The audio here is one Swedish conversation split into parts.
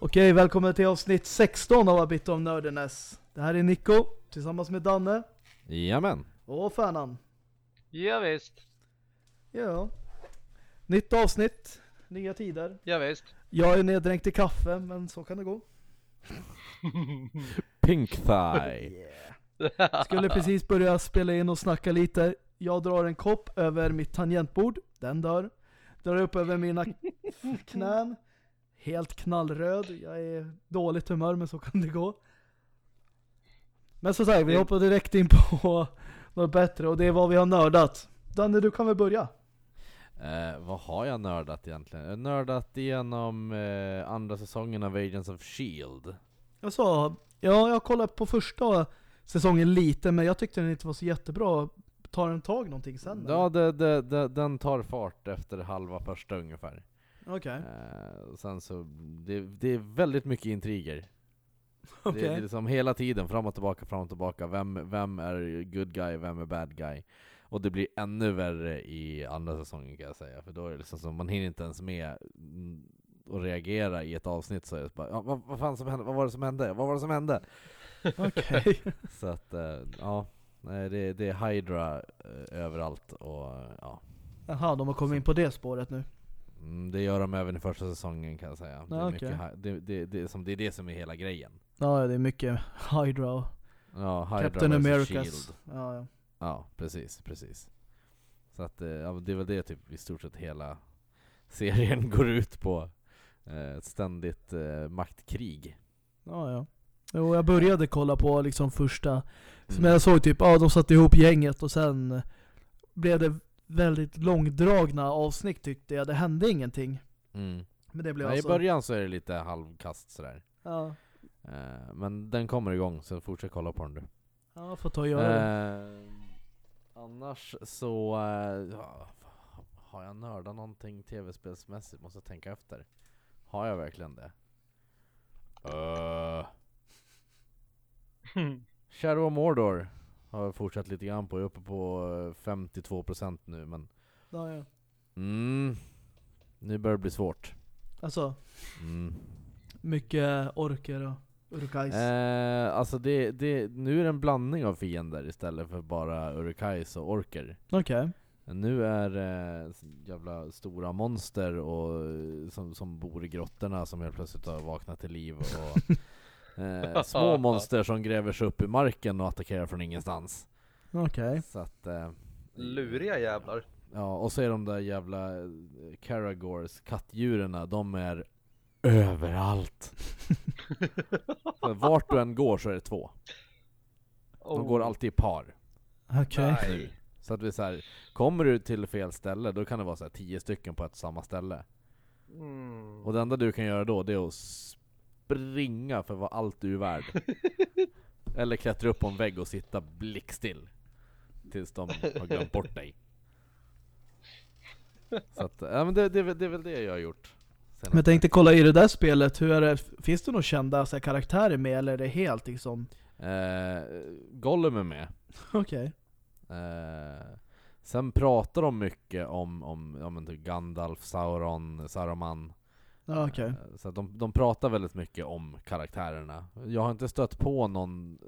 Okej, välkommen till avsnitt 16 av A Bit of Nerdiness. Det här är Nico, tillsammans med Danne Jajamän. och Fanan. Ja, visst. Ja. Nytt avsnitt, nya tider. Ja, visst. Jag är neddränkt i kaffe, men så kan det gå. Pink Thigh. Yeah. Skulle precis börja spela in och snacka lite. Jag drar en kopp över mitt tangentbord. Den dör. Drar upp över mina knän. Helt knallröd. Jag är dåligt humör, men så kan det gå. Men så sagt, vi hoppar direkt in på något bättre. Och det är vad vi har nördat. Danne, du kan väl börja? Eh, vad har jag nördat egentligen? Jag har nördat igenom eh, andra säsongen av Agents of Shield. Jag sa, ja, jag kollade på första säsongen lite, men jag tyckte den inte var så jättebra. Tar den tag någonting sen? Ja, det, det, det, den tar fart efter halva första ungefär. Okej. Eh, sen så, det, det är väldigt mycket intriger. Okej. Det, det är liksom hela tiden, fram och tillbaka, fram och tillbaka. Vem, vem är good guy, vem är bad guy? Och det blir ännu värre i andra säsongen kan jag säga. För då är det liksom så, man hinner inte ens med mm, att reagera i ett avsnitt så är det bara, ja, vad, vad fan som hände? Vad var det som hände? Vad var det som hände? Okej. Så att, eh, ja. Nej, det, det är Hydra eh, överallt och ja. Jaha, de har kommit in på det spåret nu. Mm, det gör de även i första säsongen kan jag säga. Det är, Ja, mycket, okej. hy- det, det, det, som, det är det som är hela grejen. Ja, det är mycket Hydra Ja, Hydra Captain Americas. Ja, ja. Ja, precis, precis. Så att, eh, ja, det är väl det typ i stort sett hela serien går ut på. Eh, Ett ständigt eh, maktkrig. Ja, ja. Jo, jag började kolla på liksom första, som Mm. jag såg typ, ja de satte ihop gänget och sen blev det väldigt långdragna avsnitt tyckte jag. Det hände ingenting. Mm. Men det blev I alltså... början så är det lite halvkast sådär. Ja, Eh, Men den kommer igång, så fortsätt kolla på den du. ja får ta och göra det. Eh, annars så ja, har jag nördat någonting tv-spelsmässigt, måste jag tänka efter. Har jag verkligen det? Uh, Shadow of Mordor har jag fortsatt lite grann på, jag är uppe på eh, 52% nu men Ja, ja. mm, Nu börjar det bli svårt Alltså, mm. mycket orker och urukais. eh, Alltså det, det, nu är det en blandning av fiender istället för bara urukais och orker Okej. Nu är det jävla stora monster och, eh, som, som bor i grottorna som helt plötsligt har vaknat till liv och eh, små monster som gräver sig upp i marken och attackerar från ingenstans. Okej. Så att, eh, Luriga jävlar. ja, och så är de där jävla eh, Karagors, kattdjuren, de är överallt. så vart du än går så är det två. De går alltid i par. Okej. Nej. Så att vi så här, kommer du till fel ställe, då kan det vara så här tio stycken på ett samma ställe. Mm. Och det enda du kan göra då, det är att springa för vad allt du är värd. Eller klättra upp på en vägg och sitta blickstill. Tills de har glömt bort dig. Så att, ja men det, det, är väl- det är väl det jag har gjort. Men jag tänkte kolla i det där spelet, hur är det, finns det några kända så här, karaktärer med eller är det helt liksom? Eh, Gollum är med. Okej. Eh, sen pratar de mycket om, om, om typ Gandalf, Sauron, Saruman. Ja, okej. Eh, Så att de, de pratar väldigt mycket om karaktärerna. Jag har inte stött på någon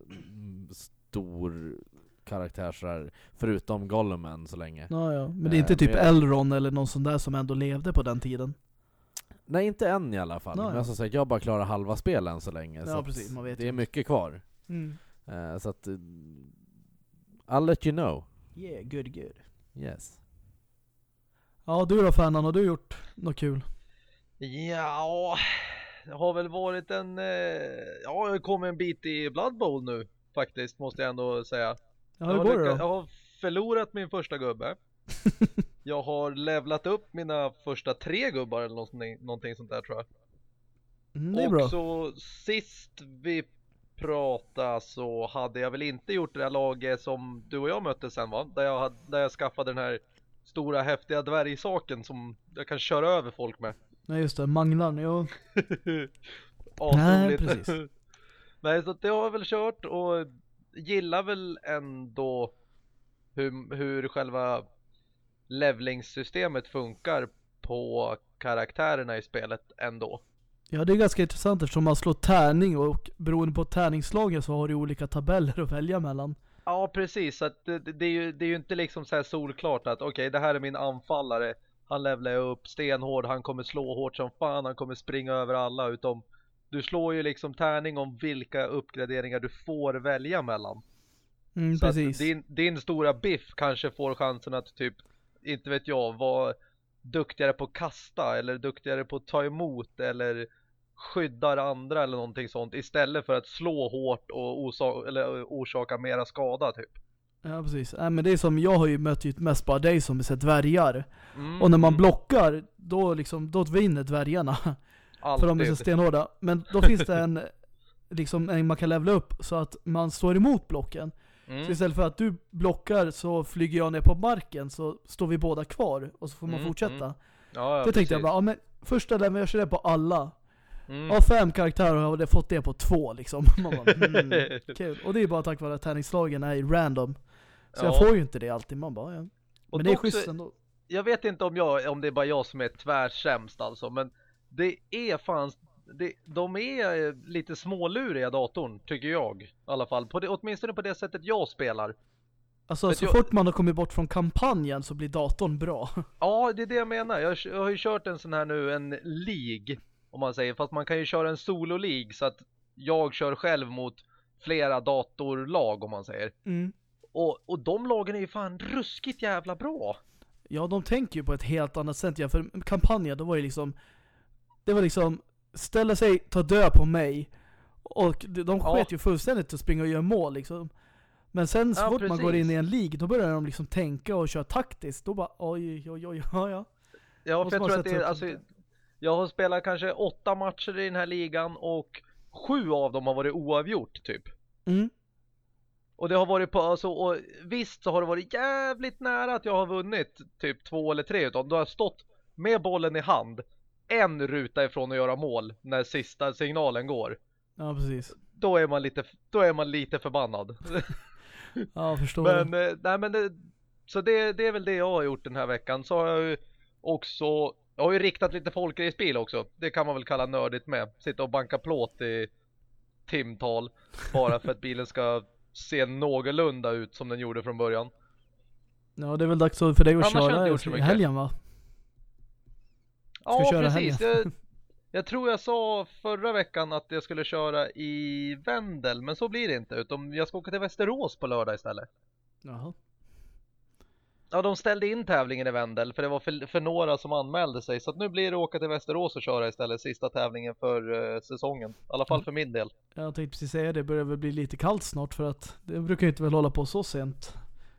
stor karaktär sådär, förutom Gollum än så länge. Ja, ja. Men det är inte Eh, typ jag- Elron eller någon sån där som ändå levde på den tiden? Nej inte än i alla fall. Nej. Men som sagt, jag har bara klarat halva spelen än så länge. Ja, så precis, det ju är inte. mycket kvar. Mm. Eh, så att... I'll let you know. Yeah, good good. Yes. Ja, du då Fanan, har du gjort något kul? Ja, det har väl varit en... Eh, ja, jag kommit en bit i Blood Bowl nu faktiskt, måste jag ändå säga. Ja, jag, hur har går det då? jag har förlorat min första gubbe. jag har levlat upp mina första tre gubbar eller någonting, någonting sånt där tror jag. Mm, det är och bra. så sist vi pratade så hade jag väl inte gjort det där laget som du och jag mötte sen va? Där jag, hade, där jag skaffade den här stora häftiga dvärgsaken som jag kan köra över folk med. Nej just det, Manglan, jo. Asroligt. precis. Nej, så det har jag väl kört och gillar väl ändå hur, hur själva levlingssystemet funkar på karaktärerna i spelet ändå. Ja, det är ganska intressant eftersom man slår tärning och beroende på tärningsslagen så har du olika tabeller att välja mellan. Ja, precis. Så det, det, är ju, det är ju inte liksom så här solklart att okej, okay, det här är min anfallare. Han levlar upp stenhård, han kommer slå hårt som fan, han kommer springa över alla utom du slår ju liksom tärning om vilka uppgraderingar du får välja mellan. Mm, så precis. Din, din stora biff kanske får chansen att typ, inte vet jag, vara duktigare på att kasta eller duktigare på att ta emot eller skyddar andra eller någonting sånt istället för att slå hårt och eller orsaka mera skada typ. Ja precis, äh, men det är som jag har ju mött ju mest bara dig som är dvärgar. Mm, Och när man mm. blockar, då liksom, då vinner dvärgarna. Alltid. För de är så stenhårda. Men då finns det en, liksom en man kan levla upp så att man står emot blocken. Mm. Så istället för att du blockar så flyger jag ner på marken så står vi båda kvar och så får man Mm, fortsätta. mm. Ja, ja, Då tänkte jag precis. bara, ja men första leveln jag kör det på alla. Mm. Av fem karaktärer har jag fått det på två liksom. Man bara, mm, kul. Och det är bara tack vare att tärningsslagen är random. Så jag Ja. får ju inte det alltid. Man bara, ja. Och Men det är schysst ändå. jag vet inte om, jag, om det är bara jag som är tvärsämst alltså, men det är fan, det, de är eh, lite småluriga datorn, tycker jag. I alla fall, på det, åtminstone på det sättet jag spelar. Alltså Vet så jag- fort man har kommit bort från kampanjen så blir datorn bra. Ja, det är det jag menar. Jag, jag har ju kört en sån här nu, en League, om man säger. Fast man kan ju köra en solo-league så att jag kör själv mot flera datorlag, om man säger. Mm. Och, och de lagen är ju fan ruskigt jävla bra. Ja, de tänker ju på ett helt annat sätt. Ja, för kampanjen, då var ju liksom det var liksom ställa sig, ta död på mig. Och de, de Ja. sket ju fullständigt att springa och göra mål liksom. Men sen så Ja, fort man går precis. in i en League, då börjar de liksom tänka och köra taktiskt. Då bara oj, oj, oj, ja, ja. Ja, för jag tror att det är, alltså, jag har spelat kanske åtta matcher i den här ligan och sju av dem har varit oavgjort typ. Mm. Och det har varit på, alltså, och visst så har det varit jävligt nära att jag har vunnit typ två eller tre dem. Då har jag stått med bollen i hand, en ruta ifrån att göra mål när sista signalen går. Ja, precis. Då är man lite, då är man lite förbannad. Ja, förstår Men, eh, nej men det, så det, det är väl det jag har gjort den här veckan. Så har jag ju också, jag har ju riktat lite folkracebil också. Det kan man väl kalla nördigt med. Sitta och banka plåt i timtal. Bara för att bilen ska se någorlunda ut som den gjorde från början. Ja, det är väl dags för dig att Annars har jag inte köra i helgen va? Ja köra precis. Jag, jag tror jag sa förra veckan att jag skulle köra i Vendel. Men så blir det inte. Utan jag ska åka till Västerås på lördag istället. Jaha. Ja, de ställde in tävlingen i Vendel för det var för, för några som anmälde sig. Så att nu blir det åka till Västerås och köra istället sista tävlingen för eh, säsongen. I alla fall för min del. Jag tänkte precis säga det, börjar väl bli lite kallt snart för att det brukar ju inte väl hålla på så sent.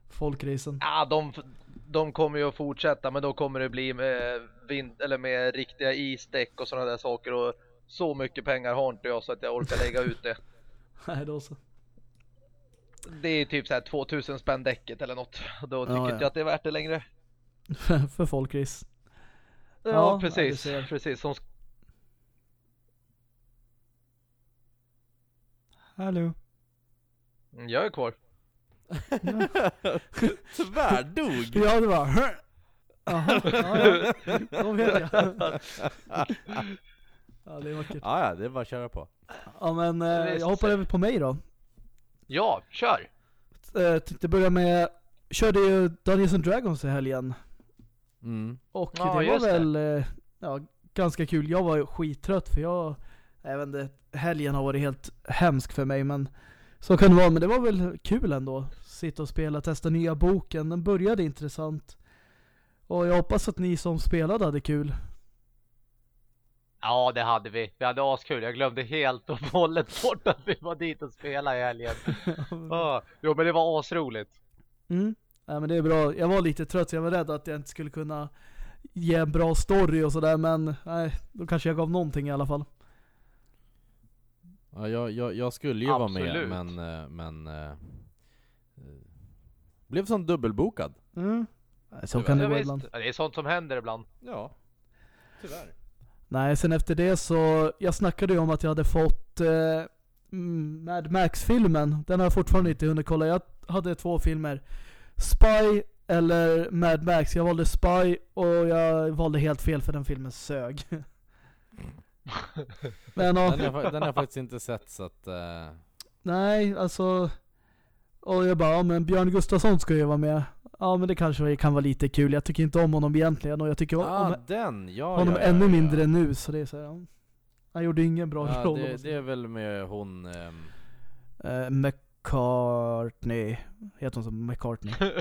Folkracen. Ja, de, de kommer ju att fortsätta men då kommer det bli med, vind, eller med riktiga isdäck och sådana där saker. Och så mycket pengar har inte jag så att jag orkar lägga ut det. Nej då så. Det är typ så här 2000 spänn däcket eller något. Då tycker Ja, inte ja. jag att det är värt det längre. för folkrace. Ja, Ja, precis. precis. Som Hallå. Mm, jag är kvar. Tvärdog! Ja det var Jaha, ja, ja. Då vet jag. Ja det är vackert. Ja, ja, det är bara att köra på. Ja men eh, jag hoppar över på mig då. Ja, kör! Eh, tänkte börja med, körde ju Dungeons and Dragons i helgen. Mm. Och Ja, det var just det. väl eh, ja, ganska kul. Jag var skittrött för jag, jag vet inte, helgen har varit helt hemsk för mig men så kan det vara. Men det var väl kul ändå. Sitta och spela, testa nya boken. Den började intressant. Och jag hoppas att ni som spelade hade kul. Ja, det hade vi. Vi hade askul. Jag glömde helt och hållet bort att vi var dit och spelade i helgen. Ja, jo, men det var asroligt. Mm. Ja, men det är bra. Jag var lite trött så jag var rädd att jag inte skulle kunna ge en bra story och sådär men nej, då kanske jag gav någonting i alla fall. Ja, jag, jag, jag skulle ju vara Absolut. med, men, eh, men eh, blev som dubbelbokad. Mm. Så Det kan det Ja, visst. ibland. Ja, Det är sånt som händer ibland. Ja, tyvärr. Nej, sen efter det så, jag snackade ju om att jag hade fått eh, mm, Mad Max-filmen. Den har jag fortfarande inte hunnit kolla. Jag hade två filmer. Spy eller Mad Max. Jag valde Spy och jag valde helt fel för den filmen sög. Men ja, Den har, den har jag faktiskt inte sett så att... eh, nej alltså. Och jag bara, ja men Björn Gustafsson ska ju vara med. Ja men det kanske kan vara lite kul. Jag tycker inte om honom egentligen och jag tycker ah, om den! Ja, honom ja, ja, ännu mindre nu så det är så här. Han gjorde ingen bra Ja, roll. det, det är väl med hon... ehm, Eh, McCartney, heter hon så? McCartney?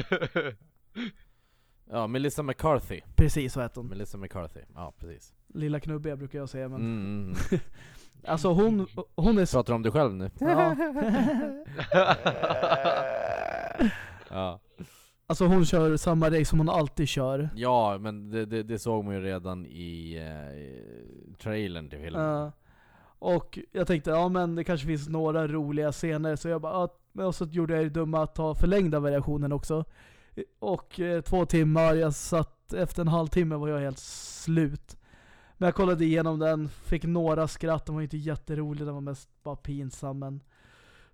ja, Melissa McCarthy. Precis så heter hon. Melissa McCarthy, ja precis. Lilla knubbiga brukar jag säga men. Mm, mm, mm. Alltså hon, hon är. Pratar du om dig själv nu? Ja. Ja. Alltså hon kör samma race som hon alltid kör. Ja, men det, det, det såg man ju redan i, eh, i trailern till filmen. Ja. och jag tänkte, ja men det kanske finns några roliga scener, så jag bara, ja, men och så gjorde jag det dumma att ta förlängda variationen också. Och eh, två timmar, jag satt, efter en halvtimme var jag helt slut. Men jag kollade igenom den, fick några skratt, den var inte jätterolig, den var mest bara pinsam men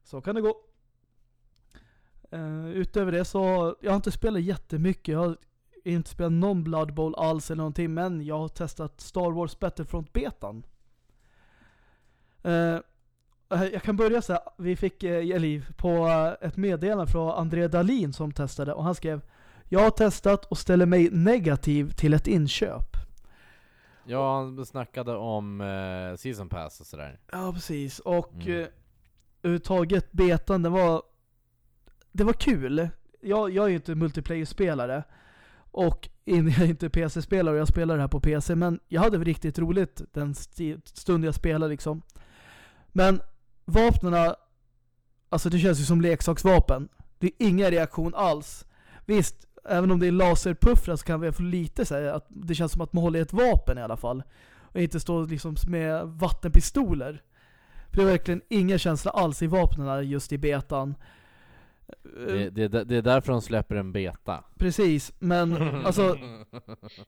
så kan det gå. Uh, utöver det så, jag har inte spelat jättemycket, jag har inte spelat någon Blood Bowl alls eller någonting, men jag har testat Star Wars Battlefront-betan. Eh, jag kan börja så här, vi fick eh, eller, på eh, ett meddelande från André Dalin som testade och han skrev Jag har testat och ställer mig negativ till ett inköp. Ja, han snackade om eh, season pass och sådär. Ja precis, och Mm. mm. överhuvudtaget betan det var det var kul. Jag, jag är ju inte multiplayer-spelare och in- jag är inte PC-spelare och jag spelar det här på PC men jag hade riktigt roligt den st stund jag spelade liksom. Men vapnen, alltså det känns ju som leksaksvapen. Det är ingen reaktion alls. Visst, även om det är laserpuffrar så kan vi få lite säga att det känns som att man håller i ett vapen i alla fall. Och inte står liksom med vattenpistoler. För det är verkligen ingen känsla alls i vapnen just i betan. Det, det, det är därför de släpper en beta. Precis, men alltså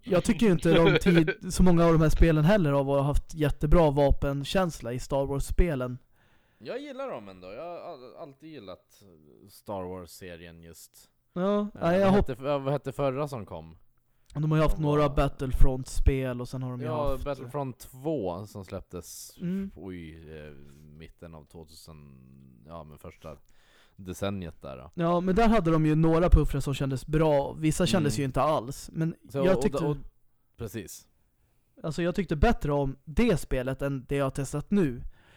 jag tycker ju inte de tid, så många av de här spelen heller har haft jättebra vapenkänsla i Star Wars-spelen. Jag gillar dem ändå, jag har all- alltid gillat Star Wars-serien just. Ja, Eh, nej, jag vad, hopp- hette, vad hette förra som kom? de har ju haft de några var- Battlefront-spel och sen har de ju Ja, haft... Battlefront 2 som släpptes Mm. oj, eh, mitten av 2000, ja men första decenniet där då. Ja, men där hade de ju några puffrar som kändes bra, vissa kändes Mm. ju inte alls. Men Så, jag och- tyckte, och, precis. alltså jag tyckte bättre om det spelet än det jag har testat nu.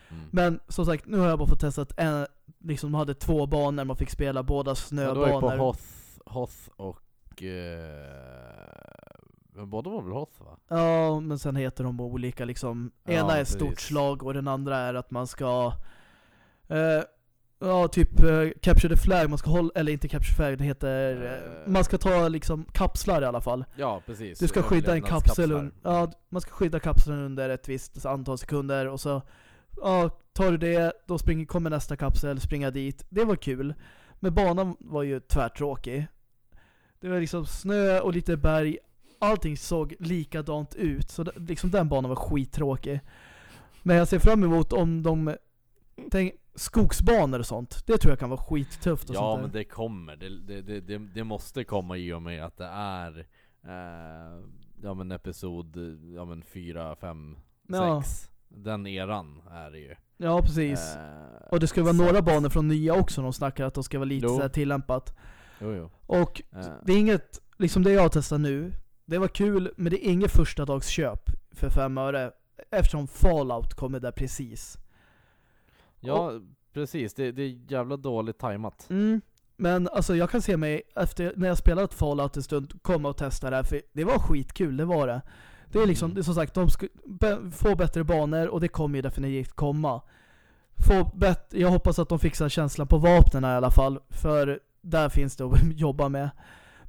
Mm. Men som sagt, nu har jag bara fått testat en, liksom de hade två banor, man fick spela båda Ja, det var ju på snöbanor. Hoth, Hoth och... Eh, men båda var väl Hoth va? Ja, men sen heter de olika liksom. Ja, Ena är precis. stort slag och den andra är att man ska eh, Ja, typ eh, capture the flag, man ska hålla, eller inte capture flag, det heter Eh. Man ska ta liksom kapslar i alla fall. Ja precis. Du ska skydda en kapsel, un, ja, man ska skydda kapseln under ett visst antal sekunder och så Ja, tar du det, då springer, kommer nästa kapsel, springa dit. Det var kul. Men banan var ju tvärtråkig. Det var liksom snö och lite berg. Allting såg likadant ut. Så liksom den banan var skittråkig. Men jag ser fram emot om de tänk, skogsbanor och sånt. Det tror jag kan vara skittufft och Ja sånt men det kommer, det, det, det, det, det måste komma i och med att det är eh, Ja men episod, ja men 4, 5, Ja. 6 Den eran är det ju Ja, precis. Eh, Och det ska vara så några banor från nya också, de snackar att de ska vara lite Jo. så här tillämpat. Jo jo Och Eh, det är inget, liksom det jag har testat nu, det var kul, men det är inget första dags köp för fem öre. Eftersom Fallout kommer där precis. Ja precis, det, det är jävla dåligt tajmat Mm. Men alltså jag kan se mig, efter när jag spelat Fallout en stund, komma och testa det här, för det var skitkul, det var det. Det är liksom, Mm. det är som sagt, de ska få bättre banor och det kommer ju definitivt komma. Få bet, jag hoppas att de fixar känslan på vapnen i alla fall, för där finns det att jobba med.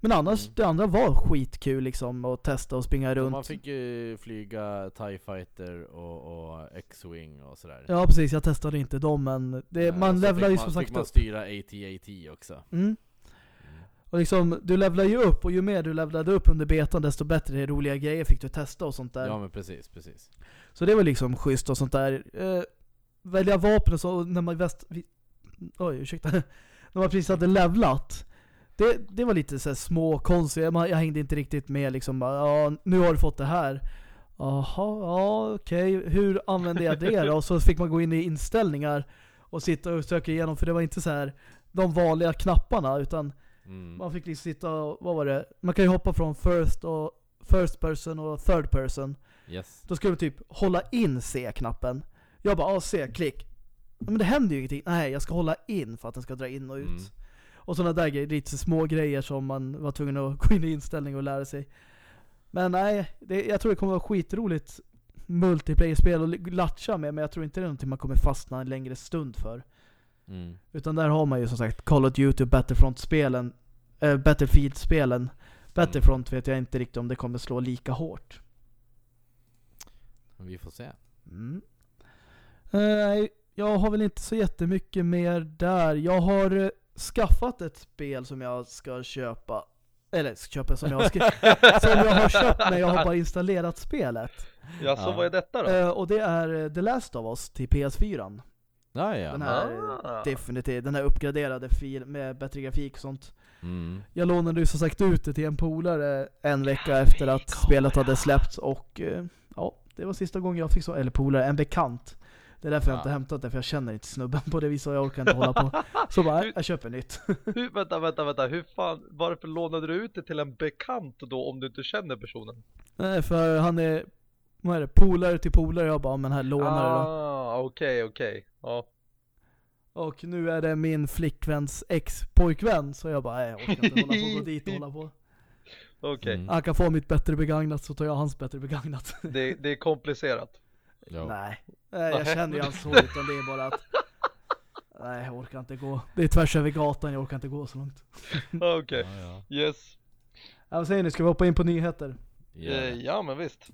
Men annars, Mm. det andra var skitkul liksom, att testa och springa runt. Man fick ju flyga TIE Fighter och, och X-Wing och sådär Ja precis, jag testade inte dem men det, Eh, man levlar ju fick som man, sagt fick man upp. styra AT-AT också Mm. Mm. Och liksom, du levlar ju upp och ju mer du levlade upp under betan desto bättre roliga grejer fick du testa och sånt där. Ja men precis, precis Så det var liksom schysst och sånt där. Eh, välja vapen och så när man väst... vi- Oj, ursäkta. när man precis hade levlat. Det, det var lite så små konstigt. Man- Jag hängde inte riktigt med liksom. Ja, nu har du fått det här. Jaha, ja okej. Hur använde jag det då? Och så fick man gå in i inställningar och sitta och söka igenom. För det var inte så här de vanliga knapparna utan Mm. man fick liksom sitta och, vad var det? Man kan ju hoppa från first och first person och third person. Yes. Då skulle du typ hålla in C-knappen. Jag bara, ja C, klick. Men det händer ju ingenting. Nej, jag ska hålla in för att den ska dra in och ut. Mm. Och sådana där grejer, lite små grejer som man var tvungen att gå in i inställning och lära sig. Men nej, det, jag tror det kommer vara skitroligt multiplayer-spel att latcha med, men jag tror inte det är någonting man kommer fastna en längre stund för. Mm. Utan där har man ju som sagt Call of Duty och Battlefront-spelen, äh, Battlefield-spelen. Battlefront vet jag inte riktigt om det kommer slå lika hårt. Vi får se. Mm. Nej, jag har väl inte så jättemycket mer där. Jag har eh, skaffat ett spel som jag ska köpa. Eller ska köpa som jag skri- som jag har köpt men jag har bara installerat spelet. Ja, så Ja. vad är detta då? Eh, och det är eh, The Last of Us till PS4. Ja, ja. Den här Ah. definitivt, den här uppgraderade fil med bättre grafik och sånt. Mm. Jag lånade ju som sagt ut det till en polare en vecka efter att spelet hade släppts och eh, ja, det var sista gången jag fick så, eller polare, en bekant. Det är därför jag Ja. inte hämtat det, för jag känner inte snubben på det viset och jag orkar inte hålla på. Så bara, nej, jag köper nytt. Hur, vänta, vänta, vänta, hur fan, varför lånade du ut det till en bekant då om du inte känner personen? nej, för han är, vad är det, polare till polare. Jag bara, men här lånar det då. Ah, okej, okej. Ja. Och nu är det min flickväns ex-pojkvän, så jag bara, nej, jag orkar inte hålla på och gå dit och hålla på. Okej, Mm. Han kan få mitt bättre begagnat så tar jag hans bättre begagnat. det, det är komplicerat. Ja. Nej, nej jag känner ju hans så utan det är bara att Nej jag orkar inte gå. Det är tvärs över gatan, jag orkar inte gå så långt. Okej, Ja, ja. yes. Ja, vad säger ni, ska vi hoppa in på nyheter? Ja. Eh, ja, men visst.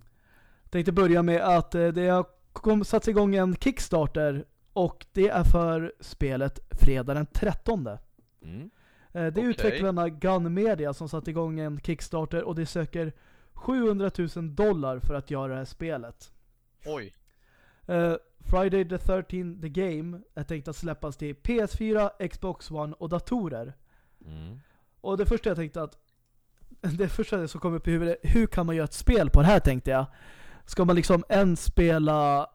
Tänkte börja med att eh, det har kom, satts igång en Kickstarter och det är för spelet fredag den 13. Eh, Mm. Det är Okej. utvecklarna Gun Media som satt igång en Kickstarter och det söker 700 000 dollar för att göra det här spelet. Oj. Eh, Friday the 13 The Game är tänkt att släppas till PS4, Xbox One och datorer. Mm. Och det första jag tänkte att det första som kom upp i huvudet, hur kan man göra ett spel på det här tänkte jag. Ska man liksom en spela,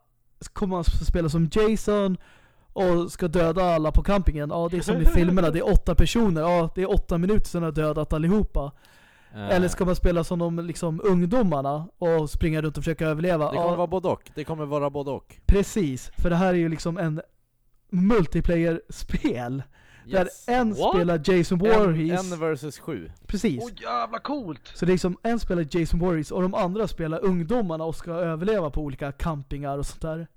kommer man spela som Jason och ska döda alla på campingen? Ja, det är som i filmerna, det är åtta personer, ja det är åtta minuter sedan har dödat allihopa. Eh, Eller ska man spela som de liksom ungdomarna och springa runt och försöka överleva? Det kommer Ja, vara både och. Det kommer vara både och. precis, för det här är ju liksom en multiplayer-spel. Där en What? spelar Jason En, Voorhees. en versus sju. Precis. Åh jävla coolt! Så det är liksom en spelar Jason Voorhees och de andra spelar ungdomarna och ska överleva på olika campingar och sånt där.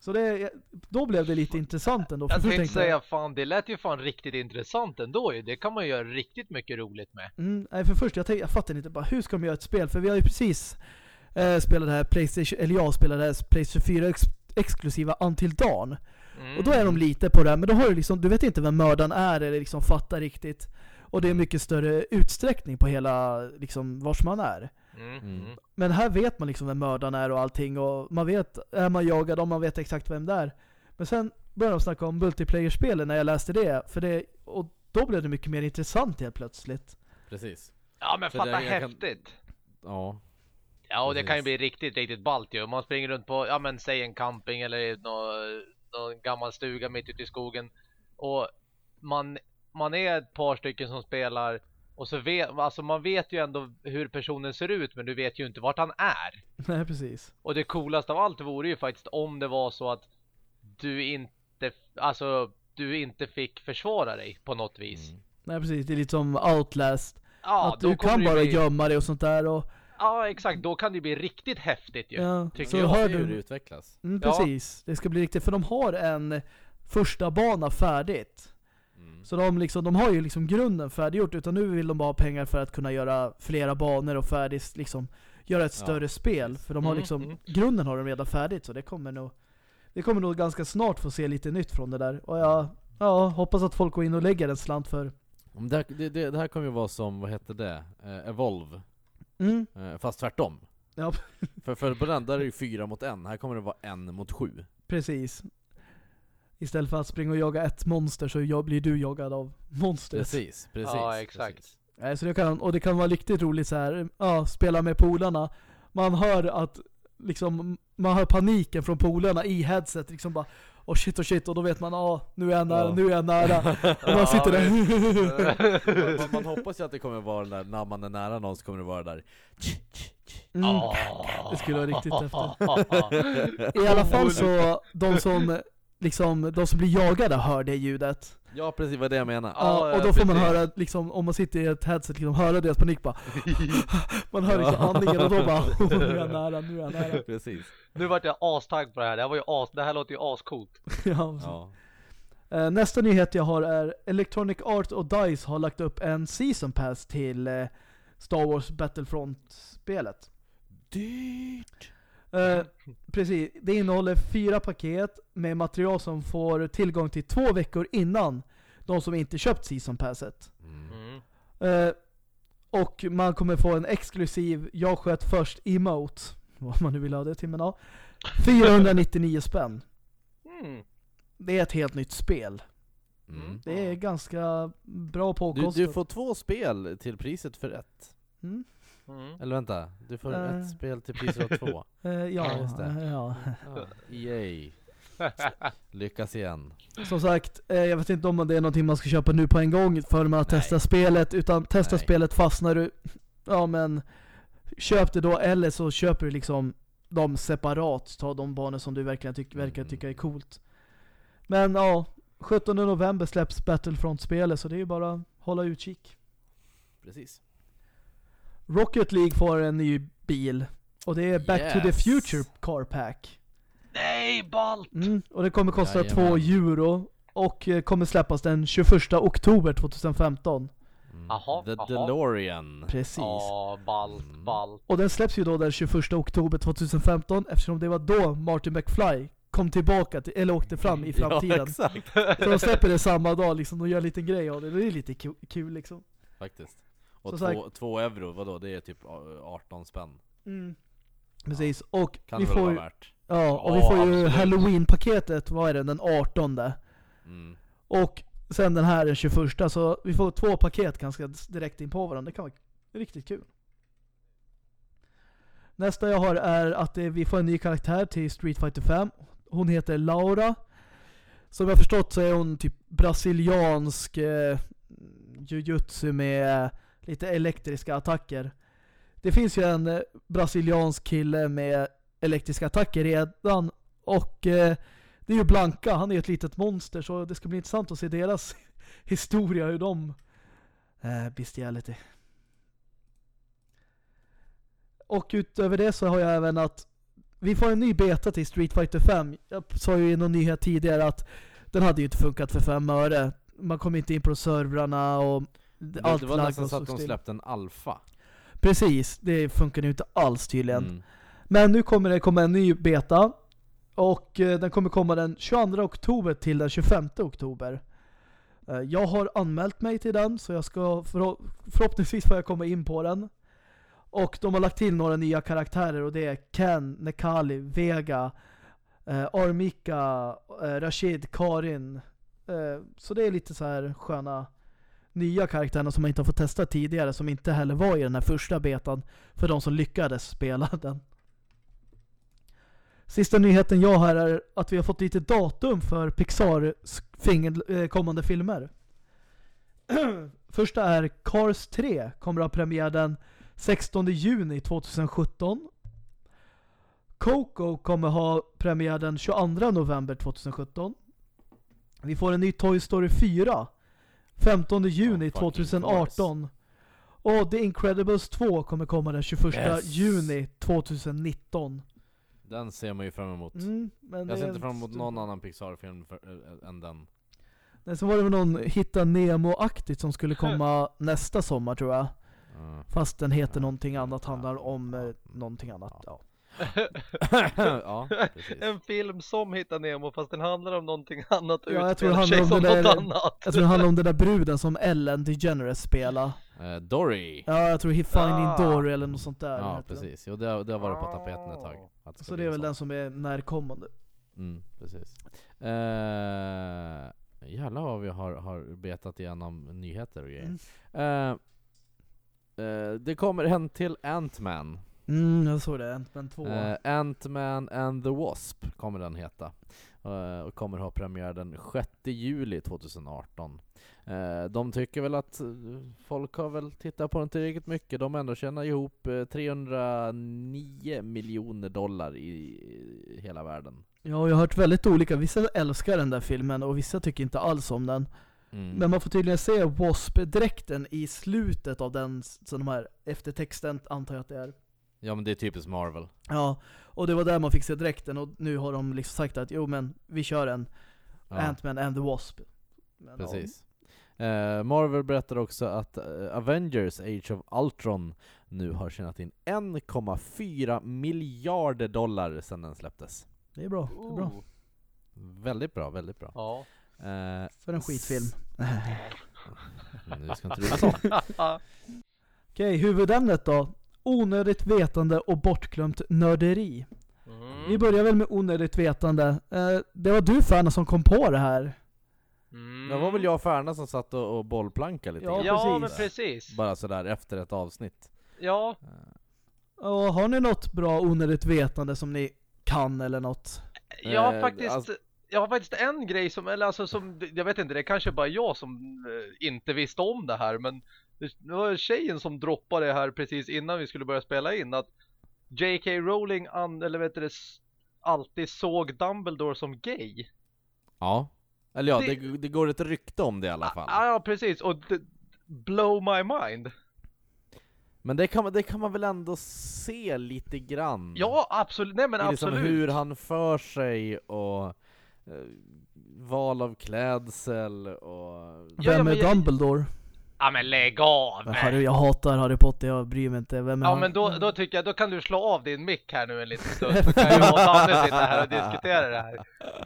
Så det, då blev det lite intressant ändå. för Jag tänkte tänkte säga fan, det lät ju fan riktigt intressant ändå ju. Det kan man göra riktigt mycket roligt med. Mm, nej, för först jag, tänkte, jag fattade inte bara hur ska de göra ett spel? För vi har ju precis eh, spelat det här Playstation, eller jag spelade det här Playstation 4 ex exklusiva Until Dawn. Mm. Och då är de lite på det här, men då har du liksom, du vet inte vem mördaren är eller liksom fattar riktigt. Och det är mycket större utsträckning på hela, liksom, vars man är. Mm. Mm. Mm. Men här vet man liksom vem mördaren är och allting och man vet, är man jagad och man vet exakt vem det är. Men sen började de snacka om multiplayer-spelen när jag läste det, för det, och då blev det mycket mer intressant helt plötsligt. Precis. Ja men För fatta det- jag kan- häftigt! Ja. Ja och det kan ju Precis. bli riktigt, riktigt ballt ju. Om man springer runt på, ja men säg en camping eller någon, någon gammal stuga mitt ute i skogen. Och man, man är ett par stycken som spelar och så vet, alltså man vet ju ändå hur personen ser ut men du vet ju inte vart han är. Nej, precis. Och det coolaste av allt vore ju faktiskt om det var så att du inte, alltså du inte fick försvara dig på något vis. Mm. Nej, precis. Det är lite som Outlast. Ja, att du kan bara bli, gömma dig och sånt där och... Ja, exakt. Då kan det bli riktigt häftigt ju. Ja, tycker så jag. hör Se hur det du... utvecklas. Mm, Ja. precis. Det ska bli riktigt, för de har en första bana färdigt. Mm. Så de, liksom, de har ju liksom grunden färdiggjort, utan nu vill de bara ha pengar för att kunna göra flera banor och färdigt, liksom göra ett Ja. större spel. För de har Mm, liksom, mm. grunden har de redan färdigt, så det kommer nog det kommer nog ganska snart få se lite nytt från det där. Och jag ja, hoppas att folk går in och lägger en slant för Det, här- det, det, det här kommer ju vara som, vad heter det? Eh, Evolve. mm, Eh, fast tvärtom. Ja. för, för på den där är det ju fyra mot en, här kommer det vara en mot sju. precis. Istället för att springa och jaga ett monster så jag, blir du jagad av monstret. Precis, precis. Ja, exakt. Precis. Nej, så det kan, och det kan vara riktigt roligt så här, ja, spela med polarna man hör att liksom, man hör paniken från polarna i headset liksom bara Oh shit, oh shit, och då vet man, ah, nu är jag nära, Ja. nu är jag nära. Och man sitter där. man, man, man hoppas ju att det kommer vara den där, när man är nära någon så kommer det vara där Mm. Det skulle vara riktigt häftigt. I alla fall så, de som liksom, de som blir jagade hör det ljudet. Ja precis, vad det jag menar Ja, och då får man höra liksom, om man sitter i ett headset, liksom, höra deras panik bara Man hör liksom andningen och då bara nu är jag nära, nu är jag nära. Precis Nu vart jag astaggad på det här. Det här, var ju as, det här låter ju ascoolt. Ja. ja. Eh, Nästa nyhet jag har är Electronic Arts och DICE har lagt upp en Season Pass till eh, Star Wars Battlefront-spelet. Dyrt! Eh, precis, det innehåller fyra paket med material som får tillgång till två veckor innan de som inte köpt Season Passet. Mm. Eh, och man kommer få en exklusiv Jag sköt först emote, vad man nu vill ha det till men ja. 499 spänn. Mm. Det är ett helt nytt spel. Mm. Det är ganska bra Du, påkostat. du får två spel till priset för ett Mm. Mm. Eller vänta, du får Eh. ett spel till priset av två Eh, ja, Ja, just det. eh, ja. ja. Yay Lyckas igen Som sagt, eh, jag vet inte om det är någonting man ska köpa nu på en gång för man att Nej. testa spelet, utan testa Nej. spelet fastnar du, ja men köp det då, eller så köper du liksom dem separat, ta de barnen som du verkligen tyck, verkar Mm. tycka är coolt. Men ja, 17 november släpps Battlefront-spelet så det är ju bara att hålla utkik. Precis Rocket League får en ny bil, och det är Back to the Yes. Future Car Pack. Nej, ballt! Mm, och det kommer kosta Jajamän. 2 euro och eh, kommer släppas den 21 oktober 2015. mm. Jaha, The jaha. DeLorean Precis. Ja, ballt, Mm. ballt. Och den släpps ju då den 21 oktober 2015 eftersom det var då Martin McFly kom tillbaka till, eller åkte fram i framtiden. Ja exakt Så de släpper det samma dag liksom och gör en liten grej av det. Det är lite ku- kul liksom. Faktiskt Och Så två, två euro, vadå? Det är typ eh, 18 spänn Precis. Och Kan vi det väl får vara värt ja, och vi Ja, får ju. Halloween-paketet, vad är det, den 18 mm. Och sen den här den 21 så vi får två paket ganska direkt in på varandra. Det kan vara riktigt kul. Nästa jag har är att det, vi får en ny karaktär till Street Fighter 5. Hon heter Laura. Som jag förstått så är hon typ brasiliansk eh, jujutsu med lite elektriska attacker. Det finns ju en eh, brasiliansk kille med elektriska attacker redan och eh, det är ju Blanka, han är ju ett litet monster så det ska bli intressant att se deras historia, hur de eh, bestiality. Och utöver det så har jag även att vi får en ny beta till Street Fighter 5. Jag sa ju i någon nyhet tidigare att den hade ju inte funkat för fem öre. Man kom inte in på servrarna och det, allt det var nästan så att de släppte en alfa Precis, det funkar ju inte alls tydligen. mm. Men nu kommer det komma en ny beta. Och eh, den kommer komma den 22 oktober till den 25 oktober. Eh, jag har anmält mig till den så jag ska förho- förhoppningsvis får jag komma in på den. Och de har lagt till några nya karaktärer och det är Ken, Nekali, Vega, eh, Armika, eh, Rashid, Karin. Eh, så det är lite så här sköna nya karaktärerna som man inte har fått testa tidigare som inte heller var i den här första betan för de som lyckades spela den. Sista nyheten jag har är att vi har fått lite datum för Pixar eh, kommande filmer. Första är Cars 3 kommer att ha premiär den 16 juni 2017. Coco kommer ha premiär den 22 november 2017. Vi får en ny Toy Story 4 15 juni Ja, fucking 2018. Och The Incredibles 2 kommer komma den 21 Yes. juni 2019. Den ser man ju fram emot Mm, men Jag ser inte fram emot någon annan Pixar-film äh, än den Nej, så var det väl någon Hitta Nemo-aktigt som skulle komma nästa sommar tror jag. Ja. Fast den heter Ja. någonting annat, handlar om eh, någonting annat. Ja. ja, En film som hittar Nemo fast den handlar om någonting annat och Ja, jag tror det sig handlar om som det något där- annat. Jag tror det handlar om den där bruden som Ellen DeGeneres spelar. Eh, Dory Ja, jag tror He Finding Ah. Dory eller något sånt där. Ja precis, jo det, har- det har varit på tapeten ett tag att ska Så det är väl den som är närkommande. Mm, precis uh, Jävlar vad vi har, har betat igenom nyheter och grejer Mm. Eh, eh, Det kommer en till Ant-Man Mm, jag såg det. Ant-Man 2. Eh, Ant-Man and the Wasp kommer den heta. Eh, och kommer ha premiär den 6 juli 2018. Eh, de tycker väl att folk har väl tittat på den tillräckligt mycket. De ändå tjänat ihop eh, 309 miljoner dollar i, i hela världen. Ja, jag har hört väldigt olika. Vissa älskar den där filmen och vissa tycker inte alls om den. Mm. Men man får tydligen se Wasp-dräkten i slutet av den, så de här eftertexten antar jag att det är. Ja men det är typiskt Marvel. Ja, och det var där man fick se dräkten och nu har de liksom sagt att jo men vi kör en Ja, Ant-Man and the Wasp. Men, precis. Eh, Marvel berättar också att eh, Avengers Age of Ultron nu har tjänat in 1,4 miljarder dollar sedan den släpptes. Ja, det är bra. Det är bra. Oh. Väldigt bra, väldigt bra. Ja. Eh, För en skitfilm. nu ska inte du vara. Okej, huvudämnet då. Onödigt vetande och bortglömt nörderi. Mm. Vi börjar väl med onödigt vetande. Eh, det var du Färna som kom på det här. Mm. Det var väl jag och Färna som satt och, och bollplankade lite Ja. Ja, precis. men precis. Bara sådär efter ett avsnitt. Ja, Och har ni något bra onödigt vetande som ni kan eller något? jag har Eh, faktiskt alltså- Jag har faktiskt en grej som, eller alltså som, jag vet inte, det är kanske bara jag som eh, inte visste om det här men det var tjejen som droppade det här precis innan vi skulle börja spela in att J.K. Rowling, an, eller vet du alltid såg Dumbledore som gay. Ja. Eller ja, Det- det, det går ett rykte om det i alla fall. Ja, ja precis, och det, blow my mind. Men det kan, man, det kan man väl ändå se lite grann? Ja, absolut, nej men liksom absolut. hur han för sig och eh, val av klädsel och... Ja, ja, Vem men är jag- Dumbledore? Ja men lägg av! Harry, jag hatar Harry Potter, jag bryr mig inte. Vem är Ja han? men då, då tycker jag, då kan du slå av din mick här nu en liten stund så kan jag och Danne sitta här och diskutera det här.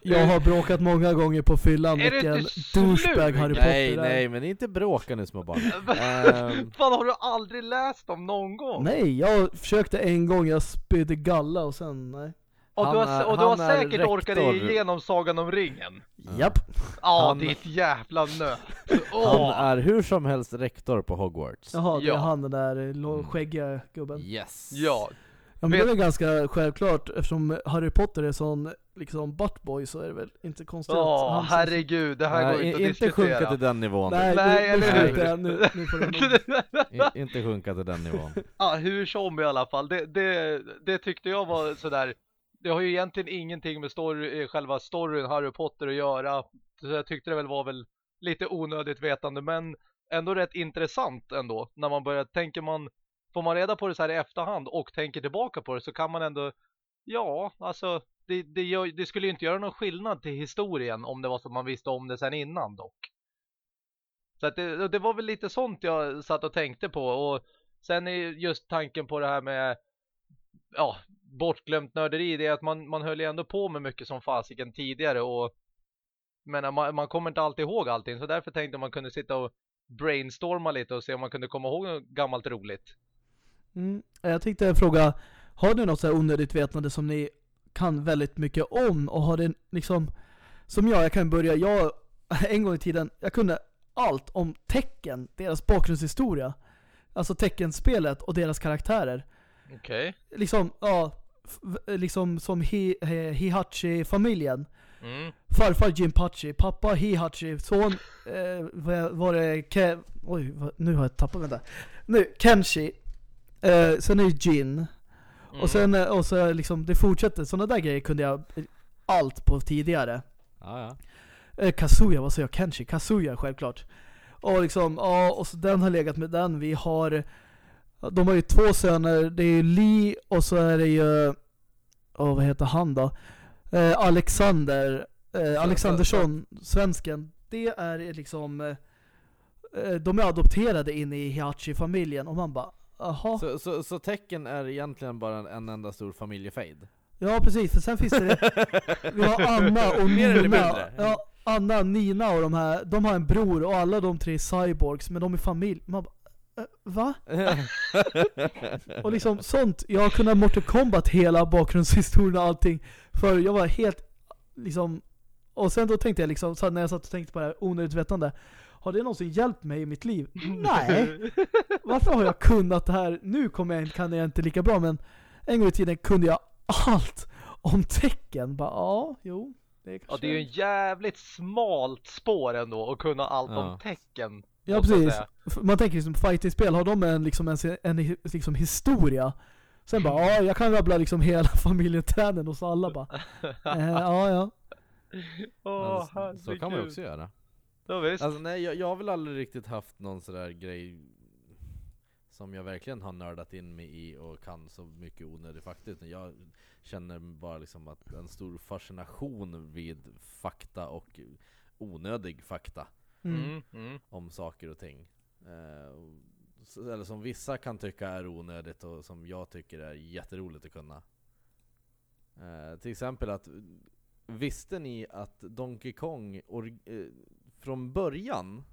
Jag har bråkat många gånger på fyllan Är du vilken douchebag Harry Potter Nej, är. nej, men inte bråka nu små barn. Ehm, Fan har du aldrig läst dem någon gång? Nej, jag försökte en gång, jag spydde galla och sen, nej. och du han har, är- och du har han är säkert orkat dig rektor. igenom Sagan om ringen? Japp. Ja, Han- ditt jävla nöt. Han är hur som helst rektor på Hogwarts. Jaha, det är Ja. han den där eh, lo- Mm. skäggiga gubben. Yes. Ja, Ja men det är väl ganska självklart eftersom Harry Potter är sån liksom buttboy så är det väl inte konstigt att Åh han herregud, det här går Nej, inte att inte sjunka diskutera. till den nivån. Nej, Nej, nu, nu, eller hur? slutar jag. nu, nu får det nog. I, inte sjunka till den nivån. Ja, hur som i alla fall. Det, det, det tyckte jag var sådär. Det har ju egentligen ingenting med story, eh, själva storyn Harry Potter att göra. Så jag tyckte det väl var väl lite onödigt vetande, men ändå rätt intressant ändå. När man börjar, tänker man, får man reda på det så här i efterhand och tänker tillbaka på det så kan man ändå, ja, alltså det, det, gör, det skulle ju inte göra någon skillnad till historien om det var så att man visste om det sen innan dock. Så att det, det var väl lite sånt jag satt och tänkte på och sen är just tanken på det här med ja, bortglömt nörderi det är att man, man höll ju ändå på med mycket som fasiken tidigare och men man, man kommer inte alltid ihåg allting så därför tänkte man kunde sitta och brainstorma lite och se om man kunde komma ihåg något gammalt roligt. Mm. Jag tänkte fråga, har ni något så här onödigt vetande som ni kan väldigt mycket om och har det liksom, som jag, jag kan börja, jag, en gång i tiden, jag kunde allt om tecken, deras bakgrundshistoria. Alltså teckenspelet och deras karaktärer. Okej. Liksom, ja, liksom som Hi- Hihachi-familjen. Mm. Farfar Jinpachi, pappa Hihachi, son, eh, var det, Ke, oj, vad, nu har jag tappat, vänta. Nu, Kenshi, eh, sen är det Jin, Mm. och sen, eh, och så liksom, det fortsätter, sådana där grejer kunde jag allt på tidigare. Ja, ja. Eh, Kazuya, vad säger jag? Kenshi? Kazuya självklart. Och liksom, ja, och så den har legat med den. Vi har, de har ju två söner, det är ju Lee och så är det ju, oh, vad heter han då? Eh, Alexander, eh, Alexandersson, svensken. Det är liksom, eh, eh, de är adopterade in i Hihachi-familjen och man bara, jaha. Så, så, så tecken är egentligen bara en, en enda stor familjefejd? Ja precis, för sen finns det Vi har Anna och Nina ja, Anna, Nina och de här De har en bror och alla de tre är cyborgs Men de är familj Man bara, "Eh, Va? Och liksom sånt Jag har kunnat Mortal Kombat hela bakgrundshistorien och allting För jag var helt Liksom Och sen då tänkte jag liksom så när jag satt och tänkte på det här onödigt vetande Har det någonsin hjälpt mig i mitt liv? Nej. Varför har jag kunnat det här? Nu kommer jag, kan jag inte lika bra men en gång i tiden kunde jag allt om tecken. Bara, ja, jo. Det är, Ja, det är ju en jävligt smalt spår ändå att kunna allt Ja. om tecken. Ja precis. Man tänker liksom fighting-spel, har de en, liksom en, en, liksom historia? Sen bara, ja jag kan rabbla liksom hela familjeträden hos alla bara. Eh, ja ja. Åh, Alltså, så kan man ju också göra. Ja, visst. Alltså nej, jag, jag har väl aldrig riktigt haft någon sådär grej som jag verkligen har nördat in mig i och kan så mycket onödig fakta. Utan jag känner bara liksom att en stor fascination vid fakta och onödig fakta Mm. Mm, mm. om saker och ting. S- eller som vissa kan tycka är onödigt och som jag tycker är jätteroligt att kunna. Eh, till exempel att Visste ni att Donkey Kong or- eh, från början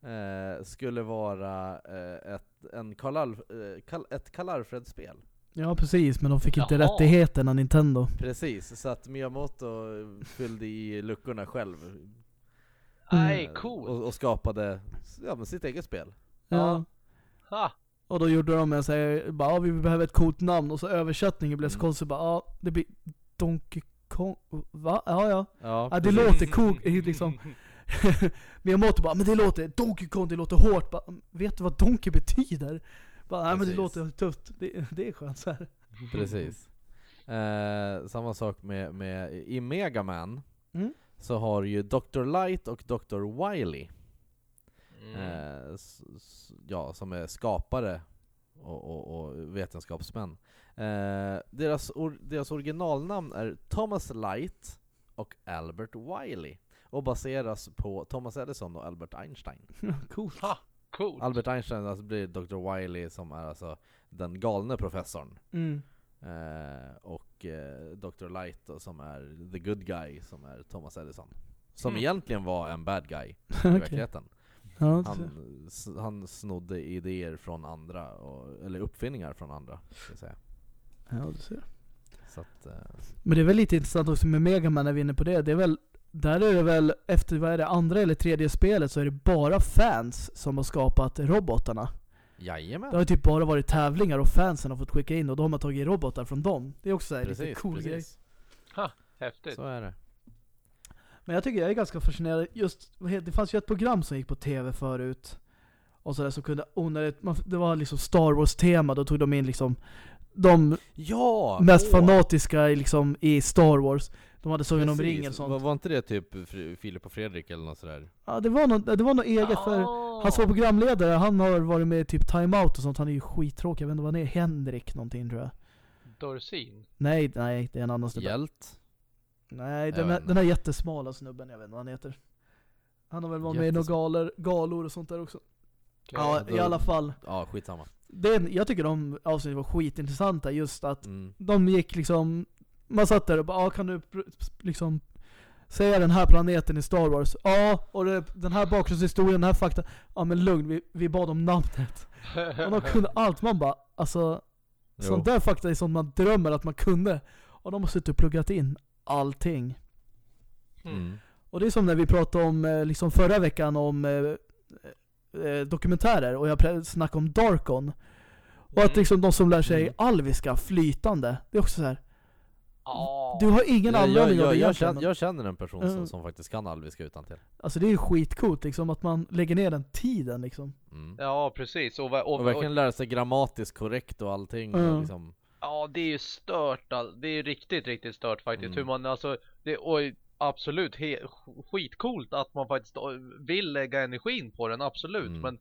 eh, skulle vara eh, ett, en Karl Alf, eh, Karl, ett Karl Alfred-spel? Ja precis, men de fick inte Jaha. rättigheterna Nintendo. Precis, så att Miyamoto fyllde i luckorna själv. Nej, coolt. Och, och skapade ja, men sitt eget spel. Ja. Ha. Och då gjorde de en såhär, bara ja, vi behöver ett coolt namn och så översättningen blev så Mm. konstigt bara ja, det blir Donkey Kong, va? Ja ja. Ja, Ja, det låter coolt liksom. Miyamoto bara, men det låter, Donkey Kong det låter hårt. Bara, vet du vad Donkey betyder? Bara, nej men det låter tufft. Det, det är skönt så här. Precis. Eh, samma sak med, med i Mega Man Mm. så har ju Dr. Light och Dr. Wily Mm. eh, ja, som är skapare och, och, och vetenskapsmän. Eh, deras, or, deras originalnamn är Thomas Light och Albert Wiley och baseras på Thomas Edison och Albert Einstein. Coolt. Ha. Coolt. Albert Einstein alltså blir Dr. Wiley som är alltså den galne professorn. Mm. Eh, och eh, Dr. Light då, som är the good guy som är Thomas Edison. Som Mm. egentligen var en bad guy i Okej. verkligheten. Ja, Han, han snodde idéer från andra, och, eller uppfinningar från andra. Ska jag säga. ja, du ser. Så att, eh, Men det är väl lite intressant också med Mega Man när vi är inne på det. Det är väl, där är det väl, efter vad är det, andra eller tredje spelet så är det bara fans som har skapat robotarna. jajamän! Det har ju typ bara varit tävlingar och fansen har fått skicka in och då har man tagit robotar från dem. Det är också så här lite Precis, cool grej. precis. Häftigt. Så är det. Men jag tycker jag är ganska fascinerad, just, det fanns ju ett program som gick på tv förut. Och sådär som kunde onödigt, man, det var liksom Star Wars tema, då tog de in liksom de Ja! mest åh, fanatiska i, liksom, i Star Wars. De hade Sagan om ringen och sånt. Var, var inte det typ Filip och Fredrik eller något sådär? Ja det var något, det var något eget för Ah. han som var programledare, han har varit med i typ Time Out och sånt, han är ju skittråkig, jag vet inte vad han är, Henrik någonting tror jag. Dorsin. Nej, nej, det är en annan snubbe. Hjält? Nej, den, här, den här jättesmala snubben, jag vet inte vad han heter. Han har väl varit med i några galor, galor och sånt där också. Ja, då- i alla fall. Ja, skitsamma. Det, jag tycker de avsnitten var skitintressanta, just att Mm. de gick liksom, man satt där och bara ah, kan du liksom säga den här planeten i Star Wars? Ja, och det, den här bakgrundshistorien, den här fakta. Ja men lugn, vi, vi bad om namnet. Och de kunde allt, man bara alltså, Jo. sånt där fakta är sånt man drömmer att man kunde. Och de har suttit och pluggat in allting. Mm. Och det är som när vi pratade om, eh, liksom förra veckan om eh, eh, dokumentärer och jag snackade om Darkon. Och att Mm. liksom de som lär sig Mm. alviska flytande, det är också så här. Ja. Du har ingen jag, jag, användning av jag, det jag, känner, jag känner en person som, Mm. som faktiskt kan alviska utan till. Alltså det är ju skitcoolt liksom, att man lägger ner den tiden liksom. Mm. Ja, precis. Och, va- och, Och verkligen lära sig grammatiskt korrekt och allting. Mm. Och liksom, Ja, det är ju stört. Det är ju riktigt, riktigt stört faktiskt. Mm. Hur man alltså, det, och absolut he, skitcoolt att man faktiskt eh, vill lägga energin på den, absolut. Mm. Men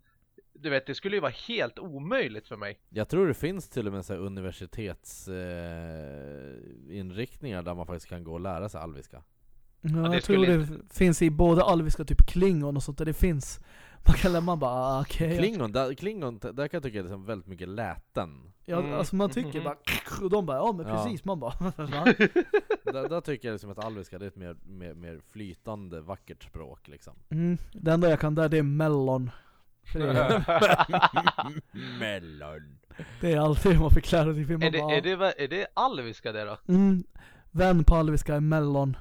du vet, det skulle ju vara helt omöjligt för mig. jag tror det finns till och med så här universitetsinriktningar eh, där man faktiskt kan gå och lära sig alviska. Ja, det jag tror det finns i både alviska typ klingon och sånt där det finns. Man kan man bara ah, okej. Klingon, där, Klingon, där kan jag tycka det är väldigt mycket läten. Ja, Mm. alltså man tycker bara och de bara ja men Ja. precis, man bara där, där tycker jag liksom att alviska det är ett mer, mer, mer flytande, vackert språk liksom. mm, Det enda jag kan där det är mellon. För det, är- Mellon. det är alltid man fick lära sig. för Man är, det, bara, är, det, är det alviska det då? Mm, vän på alviska är mellon.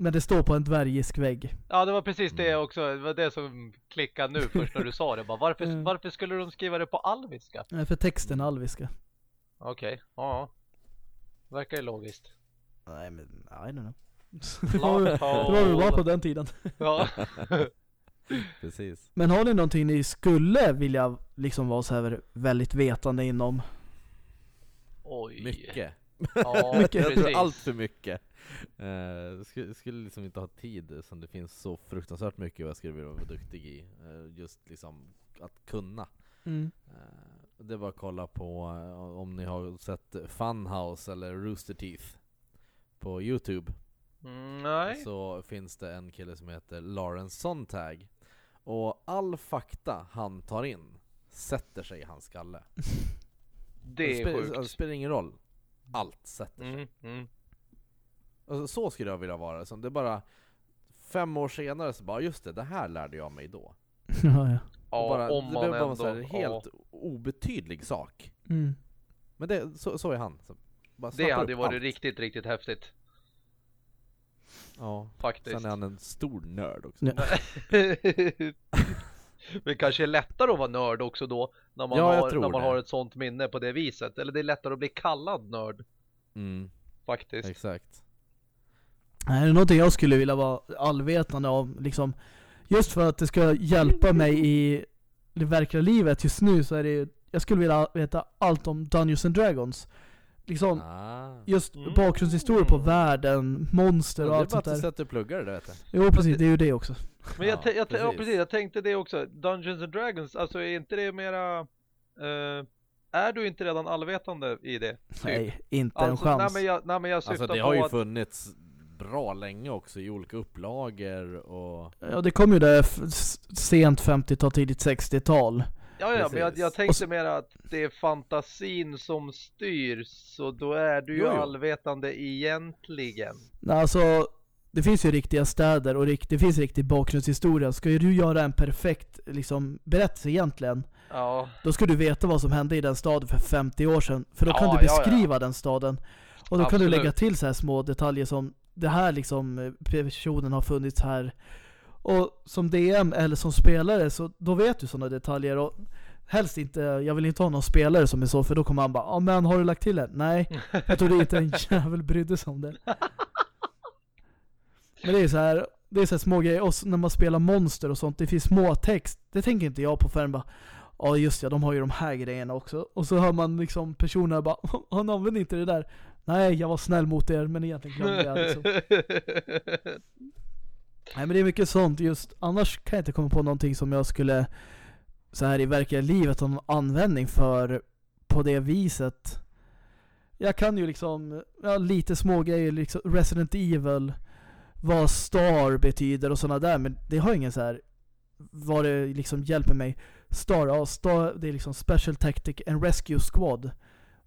Men det står på en dvärgisk vägg. Ja, det var precis det Mm. också. Det var det som klickade nu först när du sa det. Bara, varför, Mm. varför skulle de skriva det på alviska? Nej, för texten är alviska. Okej, ja. Verkar ju logiskt. Nej men, I don't know. det var väl bara på den tiden. Ja. Precis. Men har ni någonting ni skulle vilja liksom vara så här väldigt vetande inom? Oj. Mycket. Ja, Mycket. Jag tror allt för mycket. Uh, skulle, skulle liksom inte ha tid som det finns så fruktansvärt mycket vad jag skulle vilja vara duktig i. Eh, just liksom att kunna. Mm. Eh, det är bara att kolla på om ni har sett Funhouse eller Rooster Teeth på Youtube. Mm, nej. Så finns det en kille som heter Lawrence Sontag. Och all fakta han tar in sätter sig i hans skalle. Det är spelar, sjukt. alltså, spelar ingen roll. Allt sätter sig. Mm, mm. Alltså, så skulle jag vilja vara. Så det är bara fem år senare så bara, just det, det här lärde jag mig då. ja, ja. Ja, Och bara, om det man behöver bara ändå... en helt ja. obetydlig sak. Mm. Men det, så, så är han. Så bara Det hade varit allt. riktigt, riktigt häftigt. Ja. Faktiskt. Sen är han en stor nörd också. Ja. Men kanske är lättare att vara nörd också då när man, Ja, har, när man det. har ett sånt minne på det viset. Eller det är lättare att bli kallad nörd Mm, faktiskt. exakt. Nej, det är någonting jag skulle vilja vara allvetande om, liksom. Just för att det ska hjälpa mig i det verkliga livet just nu så är det jag skulle vilja veta allt om Dungeons and Dragons. Liksom, Ah. just Mm. bakgrundshistoria på världen, monster och det är allt bara sånt att du där. pluggar det vet jag. Jo precis, det är ju det också. Men jag, Ja, te- ja, precis. precis, jag tänkte det också. Dungeons and Dragons, alltså är inte det mera... eh, är du inte redan allvetande i det? Typ. Nej, inte alltså, en Nej chans. men jag, nej, men jag syftar Alltså det har ju att... funnits bra länge också i olika upplagor och... Ja, det kom ju där sent 50-tal, tidigt 60-tal. Ja, ja, men jag, jag tänkte så- mer att det är fantasin som styr, så då är du ju Jo, jo. allvetande egentligen. Nej, alltså, det finns ju riktiga städer och rikt, det finns riktig bakgrundshistoria. Ska ju du göra en perfekt liksom, berättelse egentligen, Ja, då ska du veta vad som hände i den staden för 50 år sedan. För då kan Ja, du ja, ja. beskriva den staden. Och då kan du Absolut. lägga till så här små detaljer som det här liksom eh, personen har funnits här. Och som DM eller som spelare så då vet du sådana detaljer. Och helst inte, jag vill inte ha någon spelare som är så för då kommer han bara ja men har du lagt till det? Nej, jag trodde inte en jävel brydde sig om det. Men det är så här, det är så här små grejer. Och när man spelar monster och sånt, det finns små text. Det tänker inte jag på förrän bara Ja just ja, de har ju de här grejerna också. Och så hör man liksom personer bara Han använder inte det där. Nej, jag var snäll mot er men egentligen glömde jag liksom. Nej men det är mycket sånt just. Annars kan jag inte komma på någonting som jag skulle så här i verkliga livet ha någon användning för på det viset. Jag kan ju liksom, ja, lite små grejer liksom Resident Evil, vad star betyder och sådana där men det har ingen så här vad det liksom hjälper mig. Star, ja star det är liksom Special Tactic and Rescue Squad.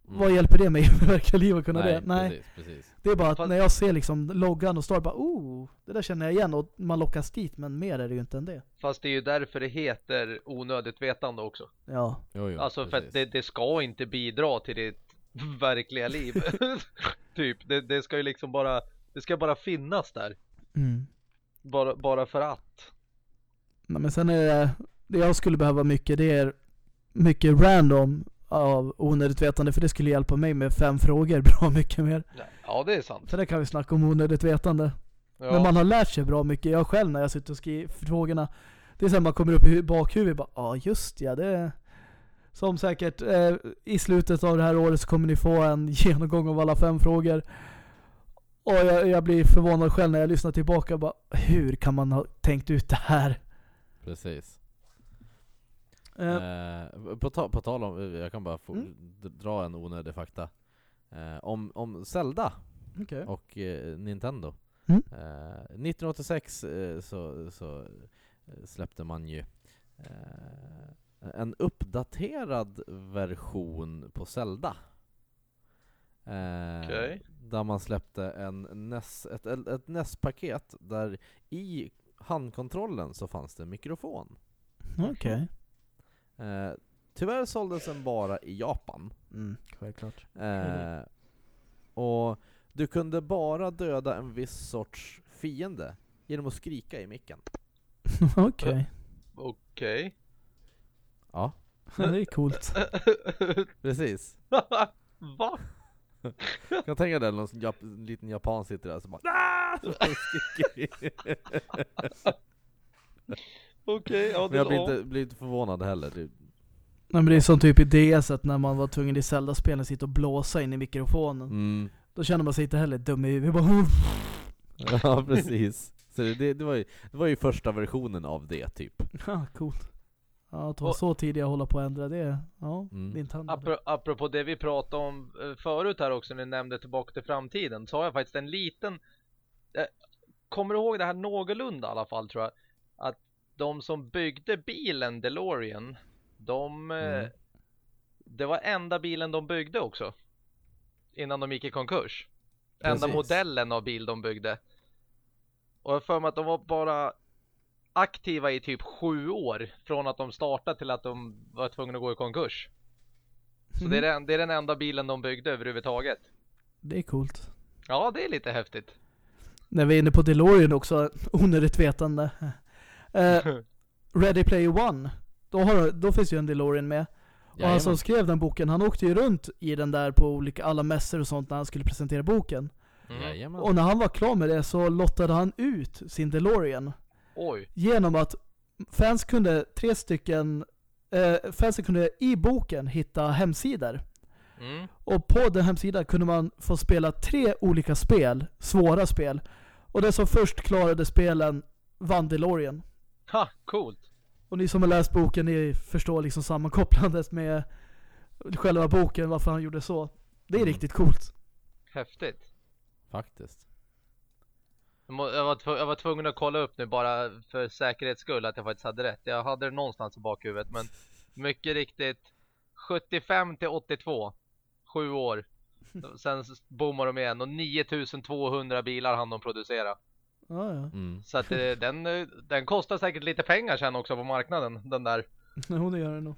Mm. Vad hjälper det mig i verkliga livet att kunna Nej, det? Nej. Precis, precis. Det är bara att Fast- när jag ser liksom loggan och Star bara oh, det där känner jag igen och man lockas dit men mer är det ju inte än det. Fast det är ju därför det heter onödigt vetande också. Ja. Jo, jo, alltså för precis. att det, det ska inte bidra till ditt verkliga liv. typ, det, det ska ju liksom bara, det ska bara finnas där. Mm. Bara, bara för att. Nej, men sen är det, det jag skulle behöva mycket det är mycket random av onödigt vetande för det skulle hjälpa mig med fem frågor bra mycket mer. Ja, det är sant. Så där kan vi snacka om onödigt vetande. Ja. Men man har lärt sig bra mycket. Jag själv när jag sitter och skriver frågorna. Det är så här man kommer upp i bakhuvudet bara, ja ah, just ja det är som säkert eh, i slutet av det här året så kommer ni få en genomgång av alla fem frågor. Och jag, jag blir förvånad själv när jag lyssnar tillbaka bara, hur kan man ha tänkt ut det här? Precis. Eh, Eh, på, ta, på tal om, jag kan bara få, Mm. dra en onödig fakta. Eh, om, om Zelda Okej. och eh, Nintendo. Mm. Eh, 1986 eh, så, så eh, släppte man ju eh, en uppdaterad version på Zelda. Eh, Okej. Där man släppte en NES, ett, ett NES-paket där i handkontrollen så fanns det en mikrofon. Okej. Eh, tyvärr såldes den bara i Japan. Mm, självklart. Eh, och du kunde bara döda en viss sorts fiende genom att skrika i micken. Okej. Okej. Ja, Ja, det är coolt. precis. Va? Jag kan tänka dig någon jap en liten japan sitter där och så bara! Okej, ja Men det jag blir inte, blir inte förvånad heller. Det, Nej, men det är som typ i DS att när man var tvungen i Zelda-spelen sitta och blåsa in i mikrofonen. mm. Då känner man sig inte heller dum i huvudet. Bara, Ja precis. Så det, det, det, var ju, det var ju första versionen av det typ. Ja, coolt. Ja, att vara Och- så tidiga att hålla på att ändra det. Ja, Mm. Nintendo. Apro- apropå det vi pratade om eh, förut här också, när ni nämnde tillbaka till framtiden, så har jag faktiskt en liten eh, Kommer du ihåg det här någorlunda i alla fall tror jag? Att de som byggde bilen DeLorean, de eh, Mm. Det var enda bilen de byggde också Innan de gick i konkurs Enda Precis. modellen av bil de byggde Och jag för mig att de var bara aktiva i typ sju år Från att de startade till att de var tvungna att gå i konkurs Så det, är den, det är den enda bilen de byggde överhuvudtaget Det är coolt. Ja, det är lite häftigt När vi är inne på DeLorean också, onödigt vetande. Eh, Ready Player One. Då, har, då finns ju en DeLorean med. Och han som skrev den boken, han åkte ju runt i den där på olika, alla mässor och sånt när han skulle presentera boken. mm. Och när han var klar med det så lottade han ut sin DeLorean. Oj, Genom att fans kunde, tre stycken, eh, fansen kunde i boken hitta hemsidor. mm. Och på den hemsidan kunde man få spela tre olika spel, svåra spel. Och den som först klarade spelen vann DeLorean. Ha, coolt Och ni som har läst boken, ni förstår liksom sammankopplandet med själva boken, varför han gjorde så. Det är Mm. riktigt coolt. Häftigt Faktiskt. Jag var, jag var tvungen att kolla upp nu bara för säkerhets skull att jag faktiskt hade rätt. Jag hade det någonstans i bakhuvudet men mycket riktigt 75 till 82. Sju år. Sen boomar de igen och 9200 bilar hann de producera. Ja, ja. Mm. Så att eh, den, eh, den kostar säkert lite pengar sen också på marknaden. Den där. Jo, det gör det nog.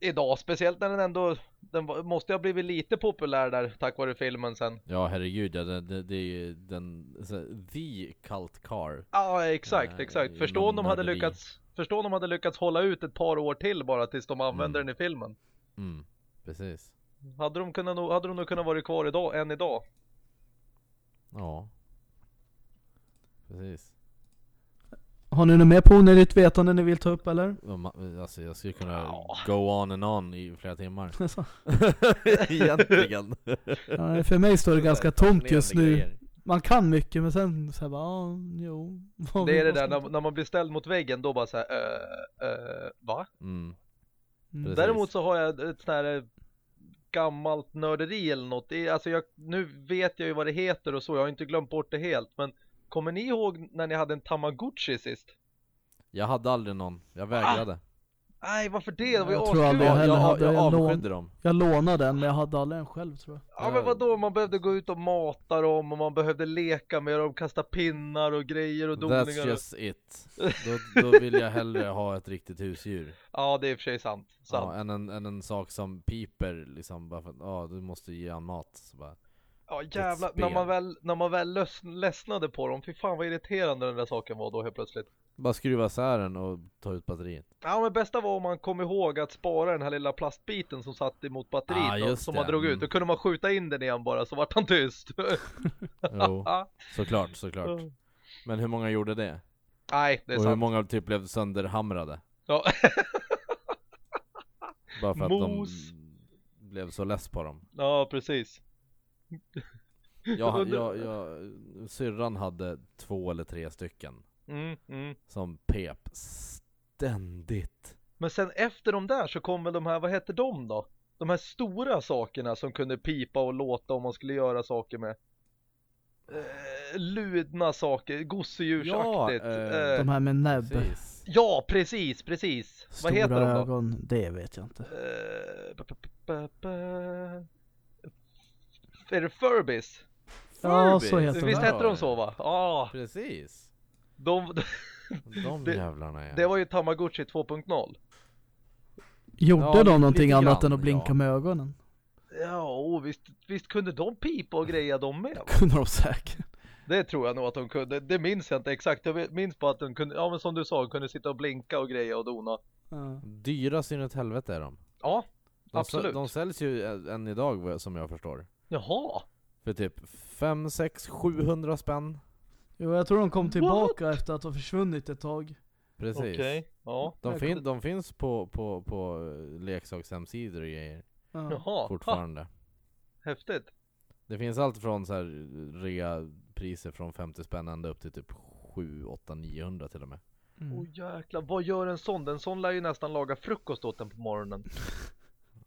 Idag, speciellt när den ändå, den måste ha blivit lite populär där tack vare filmen sen. Ja herregud, ja, det, det, det är ju den, så, the cult car. Ja, exakt, exakt. Förstå om de hade lyckats, förstå om de hade lyckats hålla ut ett par år till bara tills de använde Mm. den i filmen. Mm. Precis. Hade de kunnat, nog- hade de nog kunnat vara kvar idag, än idag. Ja. Precis. Har ni något mer på onödigt vetande ni vill ta upp eller? Alltså jag skulle kunna Ja. go on and on i flera timmar. Egentligen. ja, för mig står det ganska tomt just nu. Man kan mycket men sen så här bara, ja, jo. vad- Det är det där när, när man blir ställd mot väggen, då bara så här, uh, uh, va? Mm. Mm. Däremot så har jag ett sånt här eh, gammalt nörderi eller något. Det är, alltså jag, nu vet jag ju vad det heter och så, jag har inte glömt bort det helt. Men kommer ni ihåg när ni hade en Tamagotchi sist? Jag hade aldrig någon, jag vägrade. Nej, varför det? Det var ju Jag tror aldrig jag Jag, jag, hade jag, en lån. avskydde dem. Jag lånade den men jag hade aldrig en själv tror jag. Ja men vadå, man behövde gå ut och mata dem och man behövde leka med dem, kasta pinnar och grejer och That's doningar. just it. Då, då vill jag hellre ha ett riktigt husdjur. Ja det är i och för sig sant. sant. Ja, än, en, än en sak som piper liksom bara för att ja, du måste ge han mat. Så bara, Ja jävlar, när man väl, när man väl lös, ledsnade på dem, fy fan vad irriterande den där saken var då helt plötsligt. bara skruva isär den och ta ut batteriet. Ja men bästa var om man kom ihåg att spara den här lilla plastbiten som satt emot batteriet Ah, då, som det. man drog ut. Mm. Då kunde man skjuta in den igen bara så vart han tyst. Jo, såklart, såklart. Men hur många gjorde det? Nej det är och hur sant. många typ blev sönderhamrade? Ja. Bara för att Mos. de blev så less på dem. ja precis. Jag, jag, jag, syrran hade två eller tre stycken Mm, mm. som pep ständigt. Men sen efter de där så kom väl de här, vad hette de då? De här stora sakerna som kunde pipa och låta om man skulle göra saker med. Eh, ludna saker, gosedjursaktigt. Ja, Ja, eh, eh, De här med näbb. Precis. ja precis, precis. Stora vad heter de då? ögon, det vet jag inte. Är det Furbies? Ja, så heter de. Visst Ja, hette de så va? Ja, Precis. de, De Det- jävlarna ja. det var ju Tamagotchi 2.0. Gjorde Ja, de någonting lite annat grann, än att blinka ja. med ögonen? Ja, visst, visst kunde de pipa och greja de med va? Kunde de säkert. Det tror jag nog att de kunde. Det minns jag inte exakt. Jag minns bara att de kunde, ja men som du sa, de kunde sitta och blinka och greja och dona. Ja. Dyra så inåt helvete är de. Ja, De, Absolut. de säljs ju än idag som jag förstår. Jaha. För typ 5, 6, 700 spänn. Jo, jag tror de kom tillbaka efter att ha försvunnit ett tag. Precis. Okej, ja. De, fin, de finns på, på, på eh, leksakshemsidor och grejer Ja. Jaha, ha, fortfarande. häftigt. Det finns allt från så här rea-priser från 50 spänn ända upp till typ 7, 8, 900 till och med. Mm. Åh jäklar, vad gör en sån? En sån lär ju nästan laga frukost åt den på morgonen.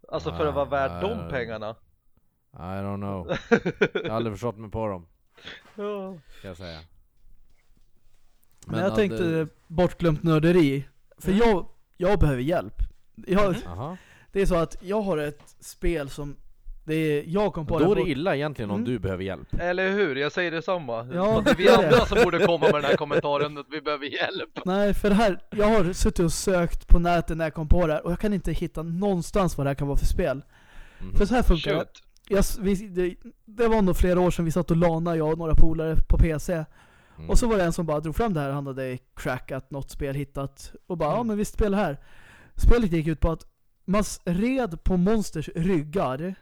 Alltså för att vara värd Ah, de pengarna. I don't know. Jag har aldrig förstått mig på dem, Ja. ska jag säga. Men jag ja, tänkte bortglömt nörderi. För Mm. jag, jag behöver hjälp. Jag. Aha. Det är så att jag har ett spel som, det är, jag kom på Då är det illa egentligen om Mm. du behöver hjälp. Eller hur? Jag säger detsamma. Ja, det är vi andra som borde komma med den här kommentaren att vi behöver hjälp. Nej, för det här, jag har suttit och sökt på nätet när jag kom på det här och jag kan inte hitta någonstans vad det här kan vara för spel. Mhm. För så här funkar det. Shoot. Jag, vi, det. Det var nog flera år sedan vi satt och lana jag och några polare på PC. Mm. Och så var det en som bara drog fram det här, han hade crackat något spel, hittat. Och bara, ja Mm. men vi spelar här. Spelet gick ut på att man red på monsters ryggar.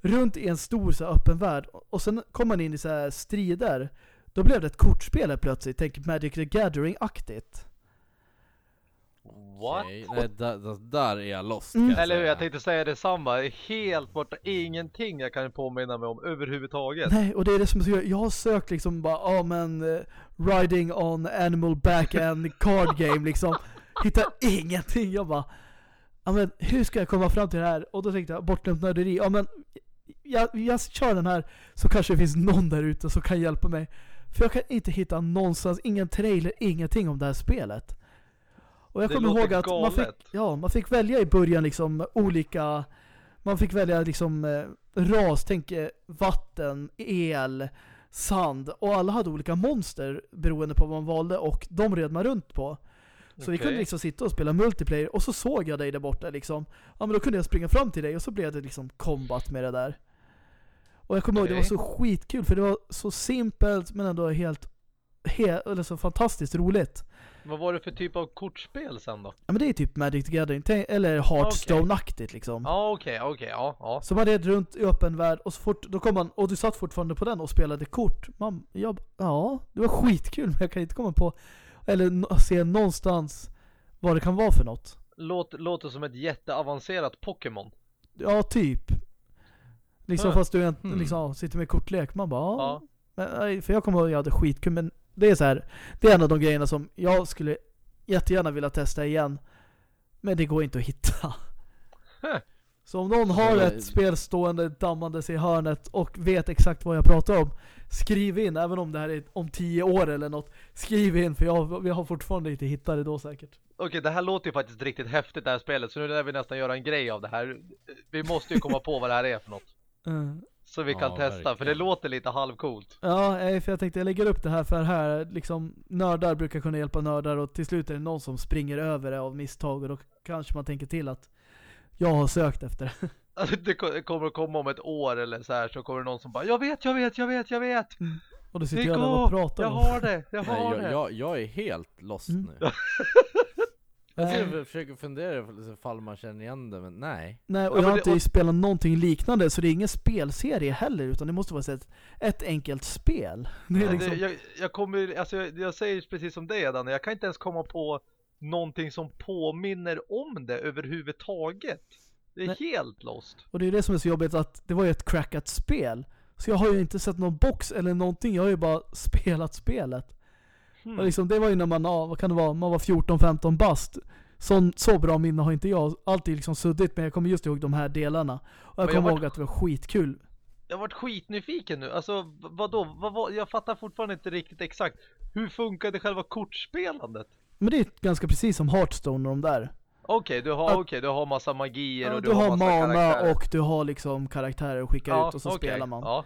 Runt i en stor så här, öppen värld. Och sen kom man in i så här strider. Då blev det ett kortspel helt plötsligt. Tänk Magic the Gathering-aktigt. What? Nej, där, där, är jag lost Mm. jag Eller hur? Jag tänkte säga detsamma. Helt borta. Ingenting jag kan påminna mig om överhuvudtaget. Nej, och det är det som så Jag har sökt liksom bara, ja men, eh, riding on animal back and card game liksom. Hittar ingenting. Jag bara, ja men hur ska jag komma fram till det här? Och då tänkte jag, bortglömt nörderi. Ja men, jag, jag kör den här så kanske det finns någon där ute som kan hjälpa mig. För jag kan inte hitta någonstans, ingen trailer, ingenting om det här spelet. Och jag Det kommer ihåg att man fick, ja, man fick välja i början liksom olika, man fick välja liksom eh, ras, tänk eh, vatten, el, sand och alla hade olika monster beroende på vad man valde och de red man runt på. Så vi Okej. kunde liksom sitta och spela multiplayer och så såg jag dig där borta liksom. Ja men då kunde jag springa fram till dig och så blev det liksom combat med det där. Och jag kommer ihåg det var så skitkul för det var så simpelt men ändå helt, helt eller så fantastiskt roligt. Vad var det för typ av kortspel sen då? Ja men det är typ Magic the Gathering, eller Hearthstone-aktigt liksom. Ja okej, okej, ja, ja. Så man red runt i öppen värld och så fort, då kom man, och du satt fortfarande på den och spelade kort. Man, jag, ja, det var skitkul men jag kan inte komma på, eller se någonstans vad det kan vara för något. Låt, låter som ett jätteavancerat Pokémon. Ja, typ. Liksom Huh. fast du inte, Hmm. liksom, sitter med kortlek. Man bara, ja. Men, för jag kommer ihåg att jag hade skitkul men det är så här, det är en av de grejerna som jag skulle jättegärna vilja testa igen. Men det går inte att hitta. Så om någon har ett spel stående dammandes i hörnet och vet exakt vad jag pratar om, skriv in, även om det här är om tio år eller något. Skriv in, för jag, vi har fortfarande inte hittat det då säkert. Okej, det här låter ju faktiskt riktigt häftigt det här spelet, så nu lär vi nästan göra en grej av det här. Vi måste ju komma på vad det här är för något. Mm. Så vi kan Ja, testa, för det verkligen. låter lite halvcoolt. Ja, för jag tänkte jag lägger upp det här för här, liksom nördar brukar kunna hjälpa nördar och till slut är det någon som springer över det av misstag och då kanske man tänker till att jag har sökt efter det. Alltså, det ko- kommer att komma om ett år eller så här så kommer det någon som bara Jag vet, jag vet, jag vet, jag vet! Och då sitter jag där Nico! och pratar Jag om har det, jag Nej, har jag, det! jag, jag är helt lost Mm. nu. Jag försöker- försöker fundera ifall man känner igen det, men nej. Nej, och Ja, jag har inte och- spelat någonting liknande så det är ingen spelserie heller utan det måste vara ett, ett enkelt spel. Det är Ja, liksom, det, jag, jag kommer, alltså jag, jag säger precis som det Danne, jag kan inte ens komma på någonting som påminner om det överhuvudtaget. Det är Nej. helt lost. Och det är det som är så jobbigt att det var ju ett crackat spel. Så jag har ju inte sett någon box eller någonting, jag har ju bara spelat spelet. Hmm. Och liksom, det var ju när man, ja, vad kan det vara, man var 14-15 bast. Så, så bra minne har inte jag alltid liksom suddigt men jag kommer just ihåg de här delarna. Och jag kommer ihåg att det var skitkul. Jag har varit skitnyfiken nu, alltså vadå, vad, vad, jag fattar fortfarande inte riktigt exakt. Hur funkade själva kortspelandet? Men det är ganska precis som Hearthstone och de där. Okej, du har, Att- okej, du har massa magier Ja, och du, du, har massa mana karaktärer. och du har liksom karaktärer att skicka ut och så okej, spelar man. Ja.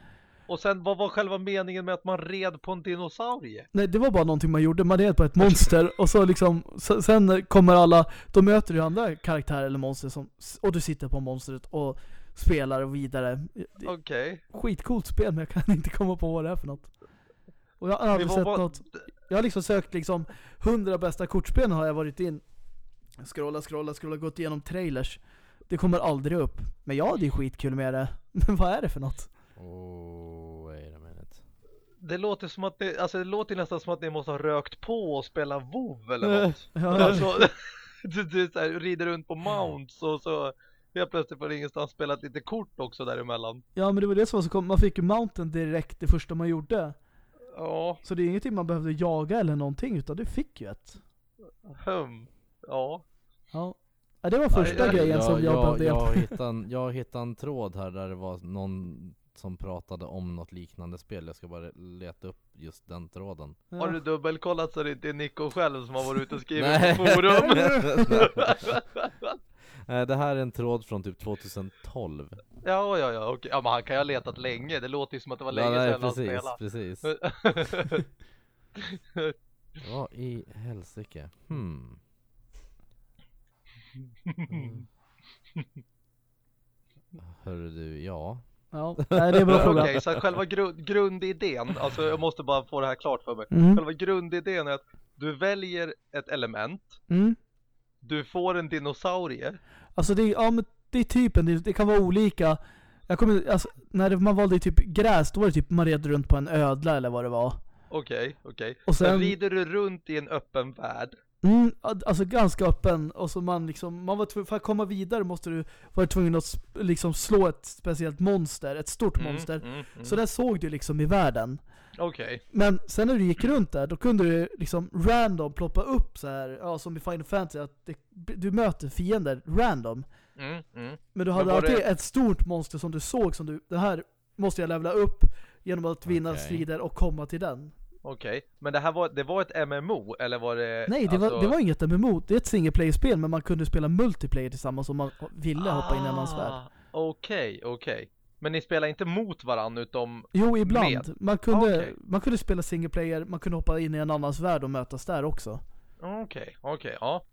Och sen, vad var själva meningen med att man red på en dinosaurie? Nej, det var bara någonting man gjorde. Man red på ett monster och så liksom, sen kommer alla, då möter du andra karaktärer eller monster som, och du sitter på monstret och spelar vidare. Okej. skitcoolt spel men jag kan inte komma på vad det är för något. Och jag har Vi aldrig sett bara- något. Jag har liksom sökt liksom 100 bästa kortspelen har jag varit in. Scrolla, scrolla, scrolla, gått igenom trailers. Det kommer aldrig upp. Men ja, det är skitkul med det. Men vad är det för något? Oh. Det låter som att det, alltså det låter nästan som att ni måste ha rökt på och spela WoW eller något. Ja, Alltså, du, du så här, rider runt på mounts och så helt plötsligt får ingenstans spelat lite kort också däremellan. ja, men det var det som var så kom. Man fick ju mountain direkt det första man gjorde. Ja, Så det är ingenting man behövde jaga eller någonting, utan du fick ju ett. hum. Ja, Ja. ja det var första jag- grejen som jag, jag, behövde jag, hjälp. hittade en, jag hittade en tråd här där det var någon som pratade om något liknande spel. Jag ska bara leta upp just den tråden. har du dubbelkollat så det inte är Nico själv som har varit ute och skrivit på forum? Nej, det här är en tråd från typ 2012. ja, ja, ja, okej. Ja, men han kan ju ha letat länge. Det låter ju som att det var länge ja, nej, sedan han precis, spelade. precis. Vad i helsike? Hmm. Mm. Hörru du, ja. Ja, det är en bra fråga. Okej, så att själva gru- grundidén, alltså jag måste bara få det här klart för mig. Mm. Själva grundidén är att du väljer ett element, Mm. du får en dinosaurie. Alltså det är, ja men det är typen, det, kan vara olika. Jag kommer, alltså, när man valde typ gräs, då var det typ man red runt på en ödla eller vad det var. Okej, okej. Och Sen sen- rider du runt i en öppen värld. Mm, alltså ganska öppen, och så man liksom, man var för att komma vidare måste du vara tvungen att liksom slå ett speciellt monster, ett stort Mm, monster. mm, mm. Så där såg du liksom i världen. Okej. Men sen när du gick runt där, då kunde du liksom random ploppa upp så här, ja som i Final Fantasy, att det, du möter fiender random. Mm, mm. Men du hade var alltid det- ett stort monster som du såg som du, det här måste jag levla upp genom att vinna Okej. strider och komma till den. Okej. Men det här var, det var ett MMO eller var det? Nej, det, alltså... var, det var inget MMO, det är ett single player-spel men man kunde spela multiplayer tillsammans om man ville hoppa in i en annans värld. Ah, Okej, okej. Men ni spelar inte mot varandra utom... Jo, ibland. Med? Man kunde, Okej. man kunde spela single player, man kunde hoppa in i en annans värld och mötas där också. Okej, okej, ja.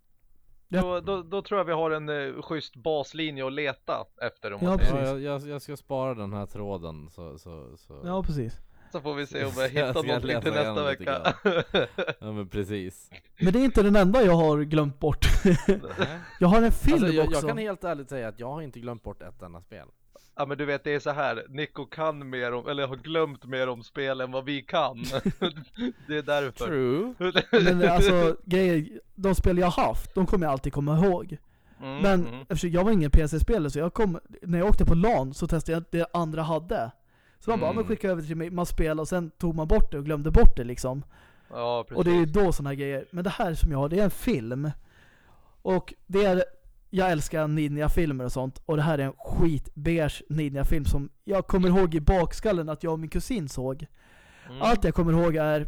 Ja. Då, då, då tror jag vi har en uh, schysst baslinje att leta efter om man Ja, säger. ja precis. jag, jag, jag ska spara den här tråden så, så, så. Ja, precis. Så får vi se om jag Jag hittar ska någonting till nästa vecka. Ja men precis. Men det är inte den enda jag har glömt bort. jag har en film Alltså, jag, också. jag kan helt ärligt säga att jag har inte glömt bort ett enda spel. ja men du vet det är så här. Nico kan mer om, eller har glömt mer om spel än vad vi kan. det är därför. True. Men alltså, grejer, de spel jag haft, de kommer jag alltid komma ihåg. Mm, Men mm. eftersom jag var ingen PC-spelare så jag kom, när jag åkte på LAN så testade jag det andra hade. Så man bara, Mm. man skickade över till mig, man spelade och sen tog man bort det och glömde bort det liksom. Ja precis. Och det är ju då sådana här grejer. Men det här som jag har, det är en film. Och det är, jag älskar ninja-filmer och sånt. Och det här är en skitbeige ninja-film som jag kommer ihåg i bakskallen att jag och min kusin såg. Mm. Allt jag kommer ihåg är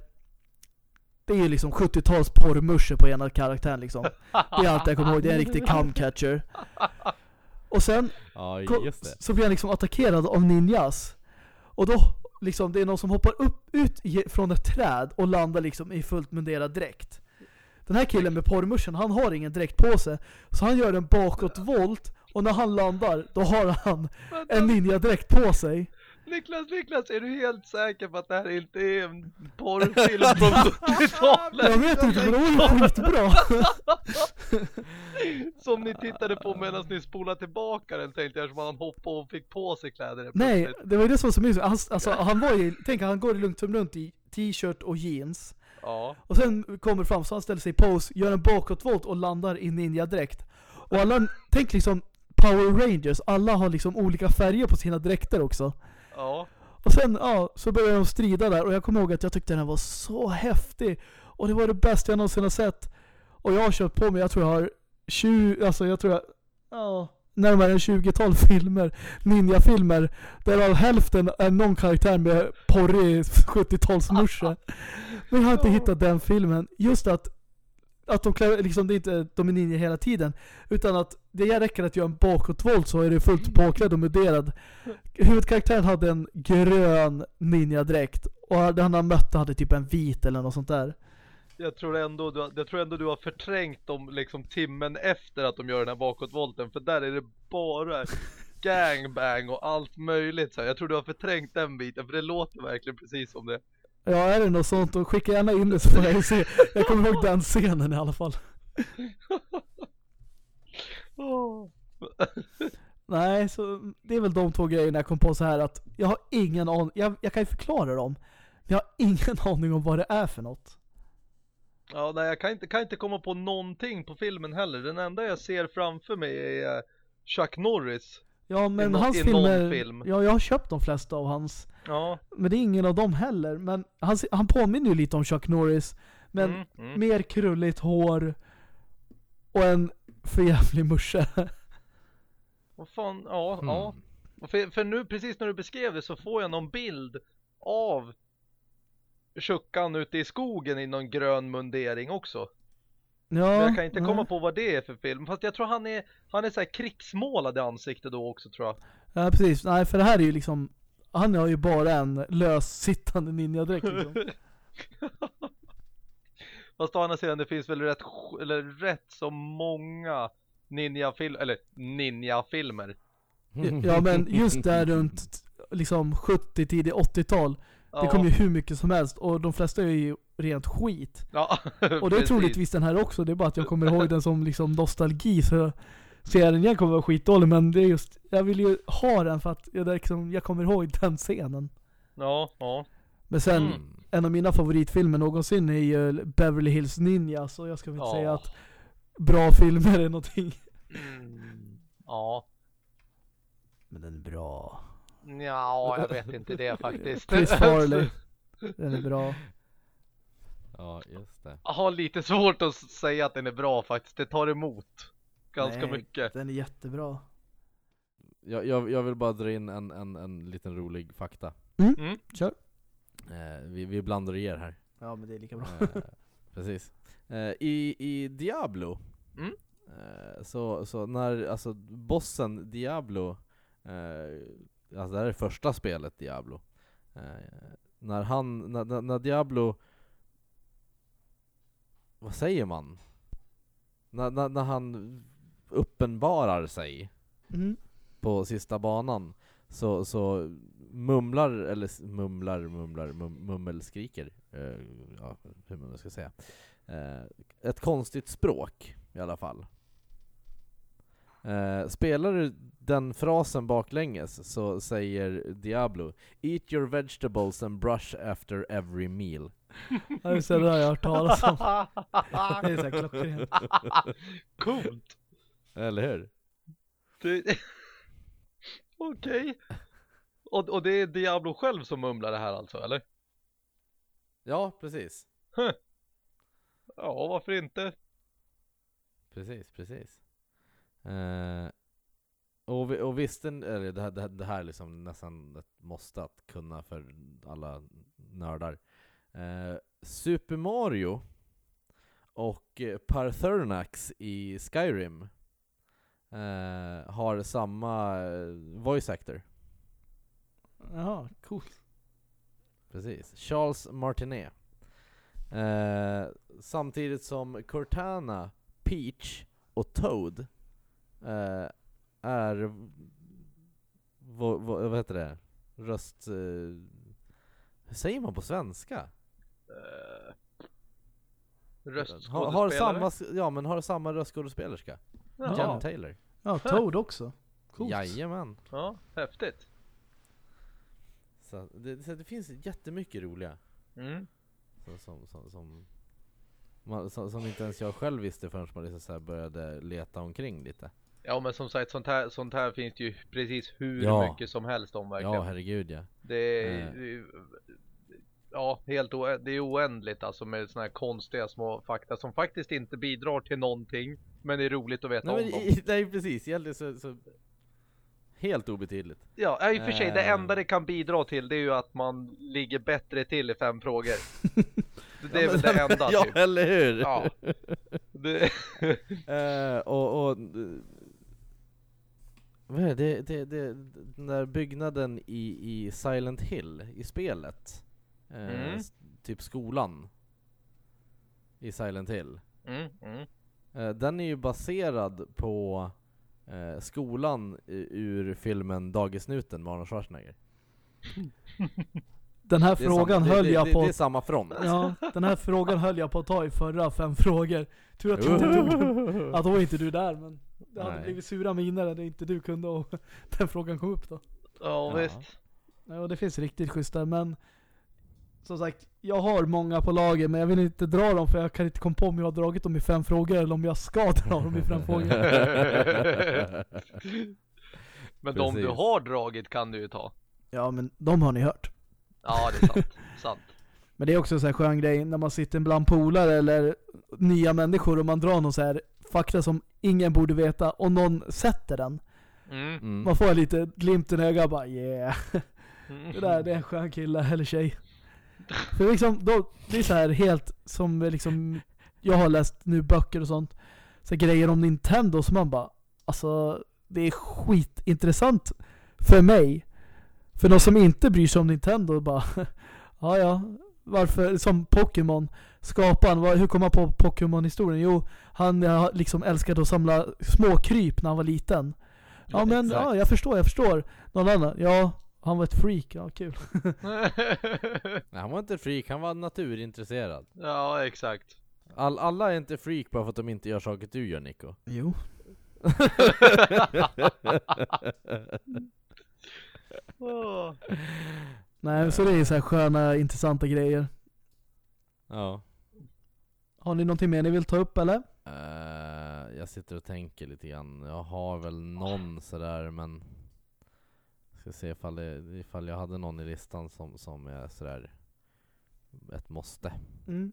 det är ju liksom 70-tals porrmuscher på ena karaktären liksom. Det är allt jag kommer ihåg, det är en riktig camcatcher. Och sen Ja ko- just det. så blir han liksom attackerad av ninjas. Och då, liksom, det är någon som hoppar upp, ut från ett träd och landar liksom i fullt munderad dräkt. Den här killen med porrmuschen, han har ingen dräkt på sig. Så han gör en bakåtvolt och när han landar, då har han en ninjadräkt på sig. Niklas, Niklas, är du helt säker på att det här inte är en porrfilm från 70-talet? Jag vet inte, men det var ju skitbra. Som ni tittade på medan ni spolade tillbaka den tänkte jag som att han hoppade och fick på sig kläder Nej, plötsligt. det var ju det som var så mysigt. Han, alltså, han var ju, tänk han går lugnt som runt i t-shirt och jeans. Ja, Och sen kommer fram så han ställer sig i pose, gör en bakåtvolt och landar i ninjadräkt. Och alla, tänk liksom Power Rangers, alla har liksom olika färger på sina dräkter också. Ja. Och sen, ja, så börjar de strida där och jag kommer ihåg att jag tyckte den var så häftig. Och det var det bästa jag någonsin har sett. Och jag har köpt på mig, jag tror jag har 20, alltså jag tror jag, ja, närmare en 20-tal filmer, ninja-filmer, där av hälften är någon karaktär med porrig 70-talsmusche. Men jag har inte hittat den filmen. Just att, att de klär, liksom det är inte, de är ninja hela tiden, utan att det räcker att göra en bakåtvolt så är det fullt påklädd och muderad. Huvudkaraktären hade en grön ninjadräkt och den han mötte hade typ en vit eller något sånt där. Jag tror ändå du har, jag tror ändå du har förträngt dem liksom timmen efter att de gör den här bakåtvolten för där är det bara gangbang och allt möjligt så. Jag tror du har förträngt den biten för det låter verkligen precis som det. Ja, är det något sånt, då skicka gärna in det så får jag se. Jag kommer ihåg den scenen i alla fall. Nej, så det är väl de två grejerna jag kom på så här att jag har ingen aning, jag, jag kan ju förklara dem. Men jag har ingen aning om vad det är för något. Ja, nej jag kan inte, kan inte komma på någonting på filmen heller. Den enda jag ser framför mig är eh, Chuck Norris. Ja men nå- hans filmer, film. ja jag har köpt de flesta av hans. Ja. Men det är ingen av dem heller. Men han, han påminner ju lite om Chuck Norris. Men mm, mm. mer krulligt hår och en förjävlig morsa. Vad fan, ja, ja. Mm. För, för nu precis när du beskrev det så får jag någon bild av Chuckan ute i skogen i någon grön mundering också. Ja, Men jag kan inte nej. komma på vad det är för film. Fast jag tror han är, han är så här krigsmålad i ansiktet då också tror jag. Ja precis, nej för det här är ju liksom Han har ju bara en lös sittande ninjadräkt liksom. Fast å andra sidan det finns väl rätt, eller rätt så många ninja-filmer, eller ninja-filmer. Ja men just där runt liksom 70 tidig 80-tal Det Ja. kom ju hur mycket som helst och de flesta är ju rent skit. Ja, Och det är troligtvis den här också, det är bara att jag kommer ihåg den som liksom nostalgi så ser jag den igen kommer vara skitdålig men det är just, jag vill ju ha den för att jag, det liksom, jag kommer ihåg den scenen. Ja, ja. Men sen, Mm. en av mina favoritfilmer någonsin är ju Beverly Hills Ninja så jag ska väl inte Ja. säga att bra filmer är någonting. Mm. Ja. Men den är bra. Ja, jag vet inte det faktiskt. Chris Farley. Den är bra. Ja, just det. Jag har lite svårt att säga att den är bra faktiskt. Det tar emot ganska Nej, mycket. Den är jättebra. Jag, jag, jag vill bara dra in en, en, en liten rolig fakta. Mm. Kör. Eh, vi, vi blandar och ger här. Ja men det är lika bra. Eh, precis. Eh, i, I Diablo, Mm. eh, så, så när, alltså bossen Diablo, eh, alltså det här är första spelet Diablo. Eh, när han, när, när, Diablo, vad säger man? När, när, när han uppenbarar sig Mm. på sista banan så, så mumlar, eller mumlar, mumlar, mum, mummelskriker, eh, ja, hur man ska säga. Eh, ett konstigt språk i alla fall. Eh, spelar du den frasen baklänges så säger Diablo Eat your vegetables and brush after every meal. Ja just det, det har jag hört talas om. Det är så här klockrent. Coolt. Eller hur? Det... Okej. Och, och det är Diablo själv som mumlar det här alltså, eller? Ja, precis. Ja, varför inte? Precis, precis. Eh, och, vi, och visste ni- eller det här, det här, det här är liksom nästan ett måste att kunna för alla nördar. Eh, Super Mario och eh, Parthurnax i Skyrim eh, har samma eh, voice actor. Jaha, coolt. Precis. Charles Martinet. Eh, samtidigt som Cortana, Peach och Toad eh, är... Vad, vad, vad heter det? Röst... Eh, hur säger man på svenska? Uh, Har, röstskådespelare? har samma, ja men har samma röstskådespelerska. Jen Taylor. Ja, Toad också. Coolt. Jajamän. Ja, häftigt. Så det, så det finns jättemycket roliga. Mm. Som, som, som, som, man, som, som inte ens jag själv visste förrän man liksom så här började leta omkring lite. Ja men som sagt, sånt här, sånt här finns det ju precis hur Ja. mycket som helst om verkligen. Ja herregud ja. Det är Eh. Ja, helt det är oändligt alltså med såna här konstiga små fakta som faktiskt inte bidrar till någonting Men är roligt att veta Nej, om men, dem nej precis, egentligen så, så Helt obetydligt. Ja, i och för sig, det Eh. enda det kan bidra till det är ju att man ligger bättre till i fem frågor Det är väl det enda ja, typ eller hur? Ja det... Eh, och, och vad är det, det, det, den där byggnaden i, i Silent Hill i spelet, eh, Mm. s- typ skolan i Silent Hill, mm, mm. eh, den är ju baserad på eh, skolan i- ur filmen Dagisnuten med Arnold Schwarzenegger. Den här Det är frågan samma, höll det, jag det, på Det är samma front. Ja, den här frågan höll jag på att ta i förra fem frågor. Tur att, inte du, att då var inte du där men det hade Nej. blivit sura miner när inte du kunde och den frågan kom upp då. Ja, visst. Ja, och det finns riktigt schyssta men som sagt, jag har många på lager men jag vill inte dra dem för jag kan inte komma på om jag har dragit dem i fem frågor eller om jag ska dra dem i fem frågor. Men de du Precis. har dragit kan du ju ta. Ja men de har ni hört. Ja, det är sant. sant. Men det är också en sån här skön grej när man sitter bland polare eller nya människor och man drar någon så här fakta som ingen borde veta och någon sätter den. Mm. Mm. Man får lite glimten i ögat bara yeah. Mm. Det där det är en skön kille eller tjej. För liksom, då, det är så här helt som liksom, jag har läst nu böcker och sånt. Så grejer om Nintendo som man bara, alltså det är skitintressant för mig. För de som inte bryr sig om Nintendo bara, ja ja, varför, som Pokémon, skaparen, vad- hur kom han på Pokémon-historien? Jo, han eh, liksom älskade att samla små kryp när han var liten. Ja men, exakt. ja jag förstår, jag förstår. Någon annan, ja, han var ett freak, ja kul. Nej, han var inte freak, han var naturintresserad. ja, exakt. All, alla är inte freak bara för att de inte gör saker du gör Nico. Jo. Åh. Nej, så det är så här sköna, intressanta grejer. Ja. Har ni någonting mer ni vill ta upp eller? Eh, jag sitter och tänker lite grann. Jag har väl någon sådär men Ska se ifall, det, ifall jag hade någon i listan som, som är sådär ett måste. Mm.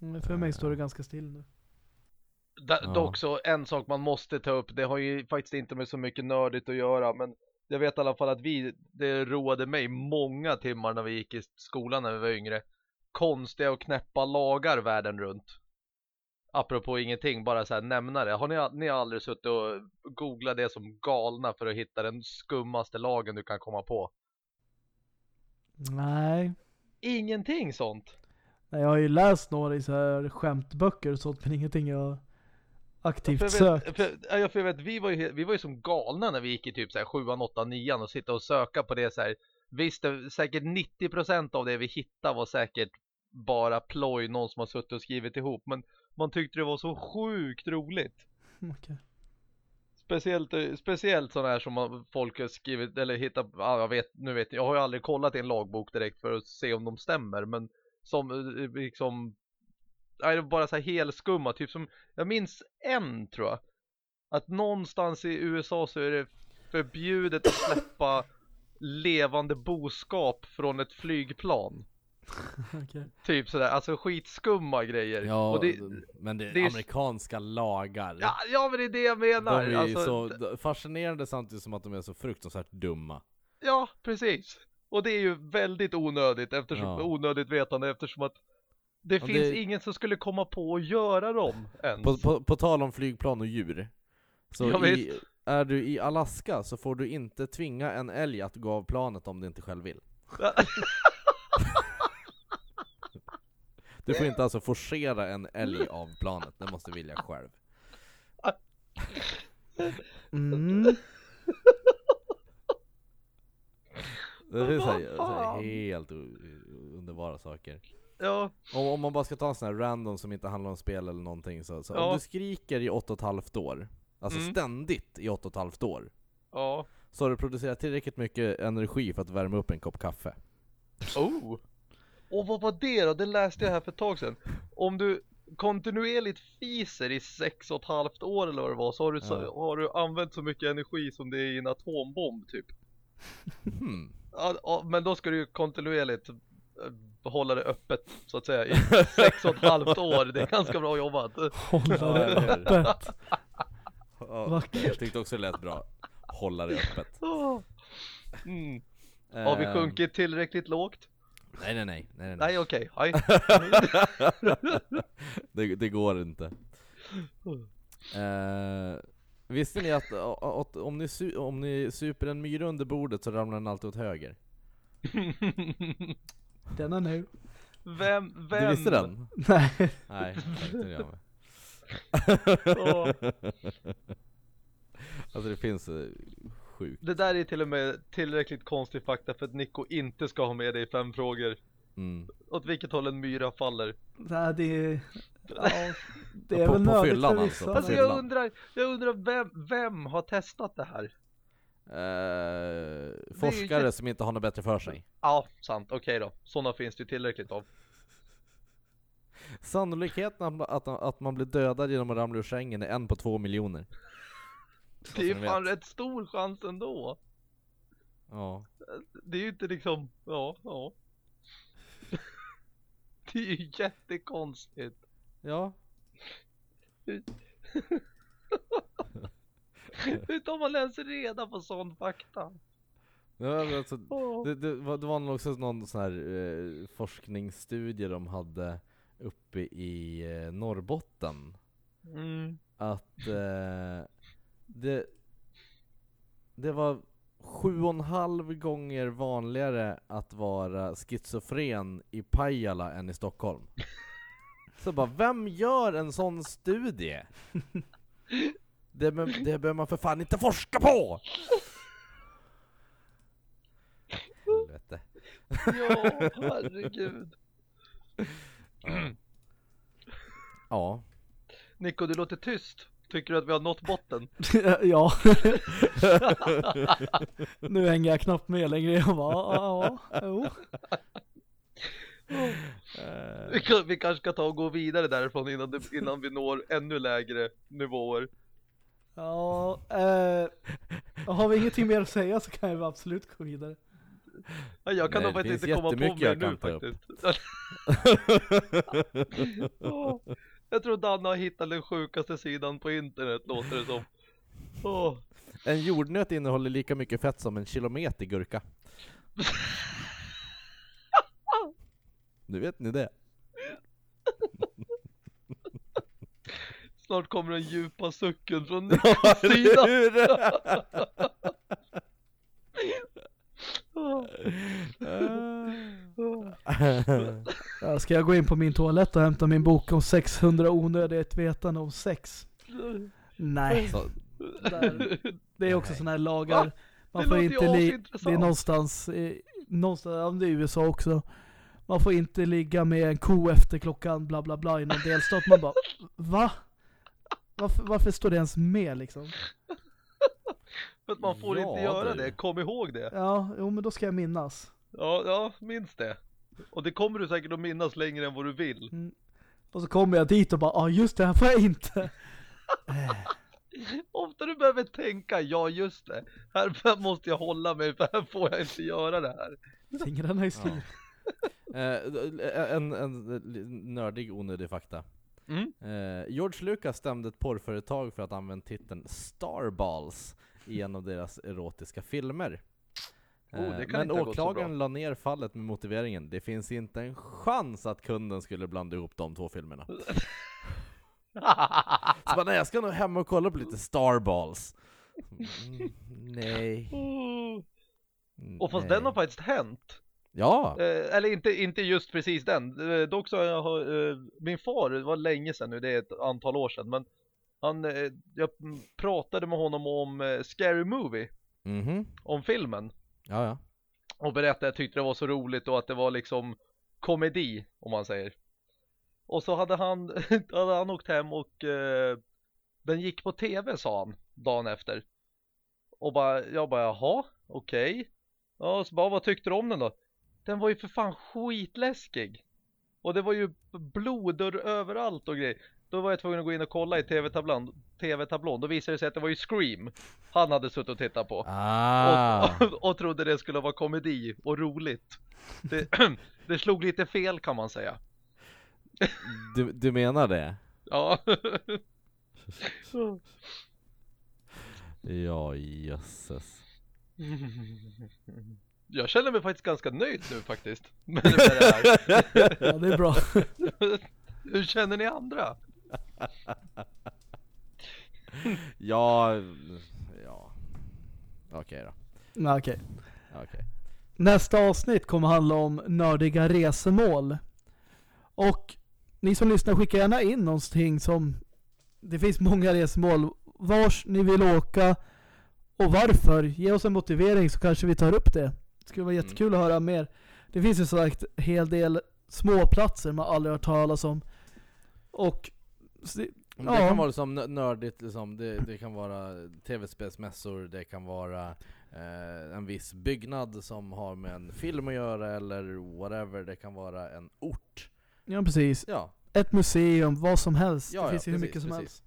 Men För mig står det ganska still nu. Da, Ja. Dock så en sak man måste ta upp, det har ju faktiskt inte med så mycket nördigt att göra, men jag vet i alla fall att vi, det roade mig många timmar när vi gick i skolan när vi var yngre. Konstiga och knäppa lagar världen runt. Apropå ingenting, bara så här nämna det. Har ni, ni har aldrig suttit och googlat det som galna för att hitta den skummaste lagen du kan komma på? Nej. Ingenting sånt. Nej, jag har ju läst några i så här skämtböcker och sånt men ingenting jag aktivt sökt. vet, för, ja, för jag vet, vi var, ju, vi var ju som galna när vi gick i typ så här 7, 8, 9 och sitta och söka på det så här. Visst, säkert 90% av det vi hittade var säkert bara ploj, någon som har suttit och skrivit ihop. Men man tyckte det var så sjukt roligt. Okej. Speciellt, eh, speciellt sådana här som man- folk har skrivit eller hittat, ja, jag vet, nu vet jag har ju aldrig kollat i en lagbok direkt för att se om de stämmer, men som eh, liksom, nej, det var bara så här helskumma, typ som, jag minns en tror jag, att någonstans i USA så är det förbjudet att släppa levande boskap från ett flygplan. Okej. Typ sådär, alltså skitskumma grejer. Ja, Och det, men det är det är- amerikanska lagar. ja, ja, men det är det jag menar. de är alltså, så d- fascinerande samtidigt som att de är så fruktansvärt dumma. Ja, precis. Och det är ju väldigt onödigt eftersom, Ja. onödigt vetande eftersom att det finns det- ingen som skulle komma på att göra dem ens. På, på, på tal om flygplan och djur. Så Ja, i, är du i Alaska så får du inte tvinga en älg att gå av planet om du inte själv vill. Du får inte alltså forcera en älg av planet, den måste vilja själv. Mm. Det är så här, så här helt underbara saker. Ja, Om, om man bara ska ta en sån här random som inte handlar om spel eller någonting så, så Ja. om du skriker i åtta och ett halvt år, alltså Mm. ständigt i åtta och ett halvt år, ja. så har du producerat tillräckligt mycket energi för att värma upp en kopp kaffe. Oh! Och vad var det då? Det läste jag här för ett tag sedan. Om du kontinuerligt fiser i sex och ett halvt år eller vad det var så har du, så, Ja. har du använt så mycket energi som det är i en atombomb typ. Hmm. Ja, ja, men då ska du ju kontinuerligt eh, hålla det öppet så att säga i sex och ett halvt år. Det är ganska bra jobbat. Hålla Ja, det öppet. Vackert. jag tyckte också det lät bra. Hålla det öppet. Mm. Har vi Ehm, sjunkit tillräckligt lågt? Nej nej nej. nej, nej. Nej okej, hej. det, det går inte. Eh, visste ni att, att om, ni su- om ni super en myra under bordet så ramlar den alltid åt höger? Denna nu. Vem, vem? Du visste den? Nej. Nej, inte jag med. Alltså det finns eh, sjukt. Det där är till och med tillräckligt konstig fakta för att Nico inte ska ha med dig fem frågor. Mm. Åt vilket håll en myra faller. Nej, det är... Ja, det är På- väl på nördigt fyllan för alltså, vissa. Alltså fyllan. jag undrar, jag undrar vem, vem har testat det här? Eh, ju forskare jätte- som inte har något bättre för sig. Ja, sant, okej då. Sådana finns det ju tillräckligt av. Sannolikheten att, att, man blir dödad genom att ramla ur sängen är en på två miljoner. Det är ju fan rätt stor chans ändå. Ja. Det är ju inte liksom, ja, ja. Det är ju jättekonstigt. Ja. Hur tar man ens reda på sån fakta? ja alltså, det, det, var, det var nog också någon sån här eh, forskningsstudie de hade uppe i eh, Norrbotten. Mm. Att eh, det, det var sju och en halv gånger vanligare att vara schizofren i Pajala än i Stockholm. Så bara, vem gör en sån studie? Det, det behöver man för fan inte forska på! Helvete. Ja, herregud. Ja. Nico, du låter tyst. Tycker du att vi har nått botten? ja. nu hänger jag knappt med längre. Jag bara, ja, ja, jo. Eh, Vi, kan, vi kanske ska ta och gå vidare därifrån innan, det, innan vi når ännu lägre nivåer. Ja, eh, har vi ingenting mer att säga så kan vi absolut gå vidare. Ja, jag kan nog det faktiskt inte komma på mer jag nu faktiskt. Åh, jag tror Danne har hittat den sjukaste sidan på internet, låter det som. Åh. En jordnöt innehåller lika mycket fett som en kilometer gurka. Nu vet ni det. Snart kommer den djupa sucken från Nickos sida. Ja, ska jag gå in på min toalett och hämta min bok om 600 onödigt vetande om sex? Nej, där. det är också sådana här lagar. Man Det får inte ju li- asintressant. det är någonstans, i, någonstans, det är i USA också. Man får inte ligga med en ko efter klockan bla bla bla i någon delstat. Man bara, va? Varför, varför står det ens med liksom? För att man får Ja, inte göra du. det, kom ihåg det. Ja, jo men då ska jag minnas. Ja, ja, minns det. Och det kommer du säkert att minnas längre än vad du vill. Mm. Och så kommer jag dit och bara, ja ah, just det här får jag inte. Ofta du behöver tänka, ja just det. Här måste jag hålla mig för här får jag inte göra det här. Fingrarna i styr. eh, en, en nördig onödig fakta. Mm. Eh, George Lucas stämde ett porrföretag för att använda titeln Starballs i en av deras erotiska filmer. Oh, Eh, men ha åklagaren la ner fallet med motiveringen Det finns inte en chans att kunden skulle blanda ihop de två filmerna. Så bara, nej jag ska nog hem och kolla på lite Starballs. Mm, nej. Och fast nej. den har faktiskt hänt. Ja! Eh, eller inte, inte just precis den. Eh, dock så har jag, eh, min far, det var länge sedan nu, det är ett antal år sedan, men han, eh, jag pratade med honom om eh, Scary Movie, Mhm. om filmen. Ja, ja. Och berättade att jag tyckte det var så roligt och att det var liksom komedi, om man säger. Och så hade han, hade han åkt hem och eh, den gick på tv sa han, dagen efter. Och bara, jag bara, jaha, okej. Ja, så bara, vad tyckte du om den då? Den var ju för fan skitläskig. Och det var ju blod överallt och grejer. Då var jag tvungen att gå in och kolla i tv-tablån. TV-tablån. Då visade det sig att det var ju Scream. Han hade suttit och tittat på. Ah! Och, och trodde det skulle vara komedi och roligt. Det, det slog lite fel kan man säga. Du, du menar det? Ja. Ja, jösses. Jag känner mig faktiskt ganska nöjd nu faktiskt. Med det här. Ja, det är bra. Hur känner ni andra? Ja, ja. Okej då. Ja, Okej. Okej. Nästa avsnitt kommer handla om nördiga resemål. Och ni som lyssnar skickar gärna in någonting som... Det finns många resmål. Vars ni vill åka och varför. Ge oss en motivering så kanske vi tar upp det. Det skulle vara Mm. jättekul att höra mer. Det finns ju sagt en hel del små platser man aldrig hört talas om. Och så det- Ja. Det kan vara som nö- nördigt, liksom. det, det kan vara tv-spelsmässor, det kan vara eh, en viss byggnad som har med en film att göra eller whatever, det kan vara en ort. ja precis. Ja, Ett museum, vad som helst. ja det ja, finns ju hur precis, mycket som precis. helst.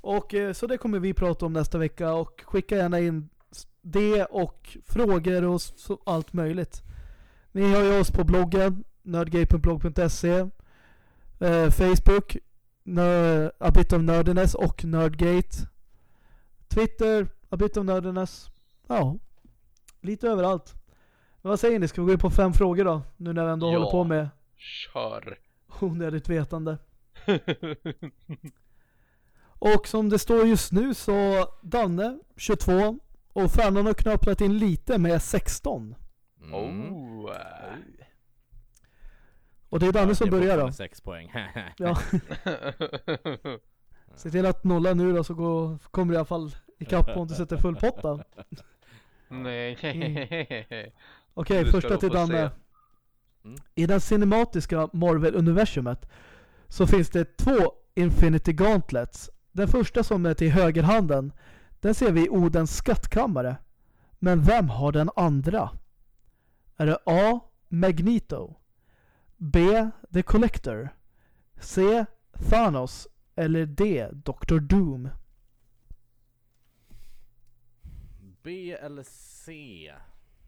Och eh, så det kommer vi prata om nästa vecka och skicka gärna in det och frågor och så, allt möjligt. Ni har ju oss på bloggen, nerdgate.blog.se eh, Facebook, A Bit of Nerdiness och Nerdgate Twitter, A Bit of Nerdiness Ja, lite överallt. Men vad säger ni, ska vi gå in på fem frågor då? Nu när vi ändå Ja. håller på med Kör! onödigt vetande. Och som det står just nu så Danne 22 och Fernan har knapprat in lite med 16. Mm. oh! Och det är Danne Ja, som det börjar då. fortfarande sex poäng. Ja, se till att nolla nu då så går, kommer du i alla fall ikapp om du sätter full pott då. Nej. Okej, Du ska första till Danne. Mm. I den cinematiska Marvel-universumet så finns det två Infinity Gauntlets. Den första som är till högerhanden, den ser vi i Odens skattkammare. Men vem har den andra? Är det A. Magneto? B. The Collector? C. Thanos? Eller D. Dr. Doom? B eller C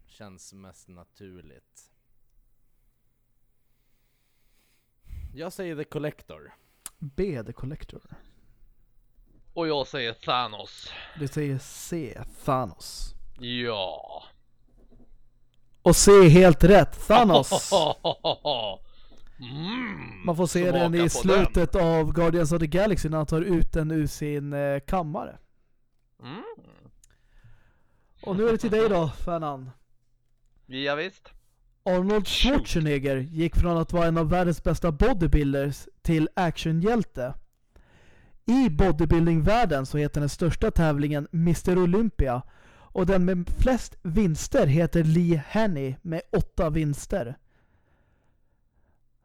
känns mest naturligt. Jag säger The Collector. B. The Collector. Och jag säger Thanos. Du säger C. Thanos. Ja. Och C är helt rätt. Thanos. Mm, Man får se den i slutet av Guardians of the Galaxy när han tar ut den ur sin eh, kammare. Den. Mm. Och nu är det till dig då, Fernan. Ja, visst. Arnold Schwarzenegger gick från att vara en av världens bästa bodybuilders till actionhjälte. I bodybuildingvärlden så heter den största tävlingen Mr Olympia och den med flest vinster heter Lee Haney med åtta vinster.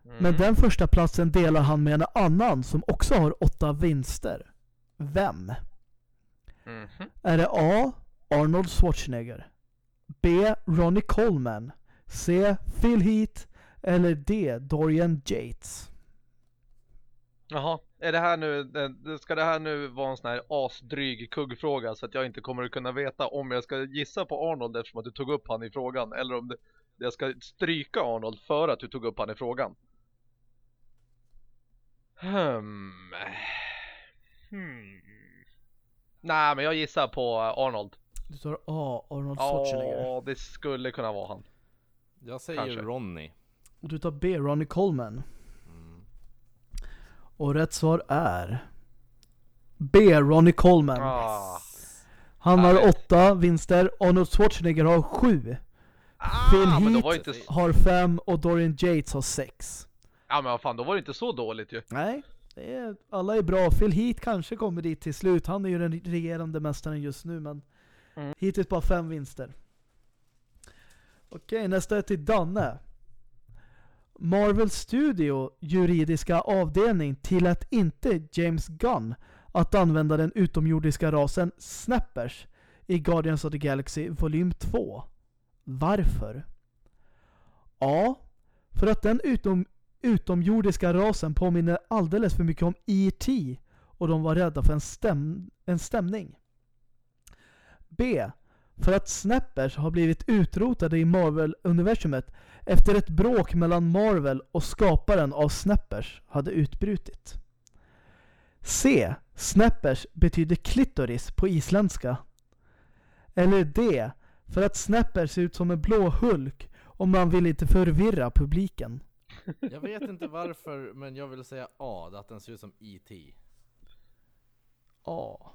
Mm. Men den första platsen delar han med en annan som också har åtta vinster. Vem? Mhm. Är det A. Arnold Schwarzenegger? B. Ronnie Coleman? C. Phil Heath? Eller D. Dorian Yates? Jaha, är det här nu, eh, ska det här nu vara en sån här asdryg kuggfråga så att jag inte kommer att kunna veta om jag ska gissa på Arnold eftersom att du tog upp han i frågan eller om det, jag ska stryka Arnold för att du tog upp han i frågan? Hmm. Hmm. Nej, men jag gissar på eh, Arnold. Du tar A. Arnold Schwarzenegger. Ja, det skulle kunna vara han. Jag säger Kanske. Ronny. Och du tar B. Ronnie Coleman. Och rätt svar är B. Ronnie Coleman. Ah. Han har härligt. åtta vinster. Arnold Schwarzenegger har sju. Ah, Phil Heath inte, har fem och Dorian Yates har sex. ja men vad fan, då var det inte så dåligt ju. Nej, är, alla är bra. Phil Heath kanske kommer dit till slut. Han är ju den regerande mästaren just nu, men Mm. hittills bara fem vinster. Okej, nästa är till Danne. Marvel Studio juridiska avdelning tillät inte James Gunn att använda den utomjordiska rasen Snappers i Guardians of the Galaxy volym 2. Varför? A. För att den utom, utomjordiska rasen påminner alldeles för mycket om E.T. och de var rädda för en, stäm, en stämning. B. För att Snappers har blivit utrotade i Marvel-universumet efter ett bråk mellan Marvel och skaparen av Snappers hade utbrutit. C. Snappers betyder klitoris på isländska. Eller D. För att Snappers ser ut som en blå Hulk och man vill inte förvirra publiken. Jag vet inte varför, men jag vill säga A, att den ser ut som E.T. A.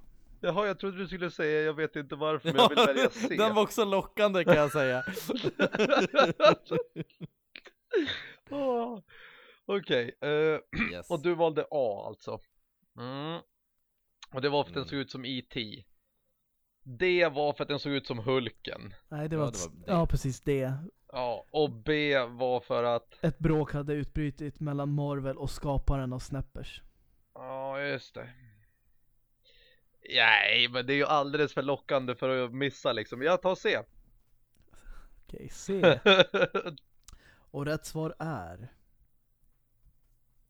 Jaha, jag trodde du skulle säga jag vet inte varför men jag vill välja C. den var också lockande kan jag säga. Okej, eh, Yes. och du valde A alltså. Mm. Och det var för att den Mm. såg ut som E.T. D var för att den såg ut som Hulken. Nej, det Ja, var, det ett- var D. ja precis det. Ja, och B var för att, Ett bråk hade utbrutit mellan Marvel och skaparen av Snappers. ja just det. Nej, men det är ju alldeles för lockande för att missa liksom. Jag tar C. Okej, C. Och rätt svar är...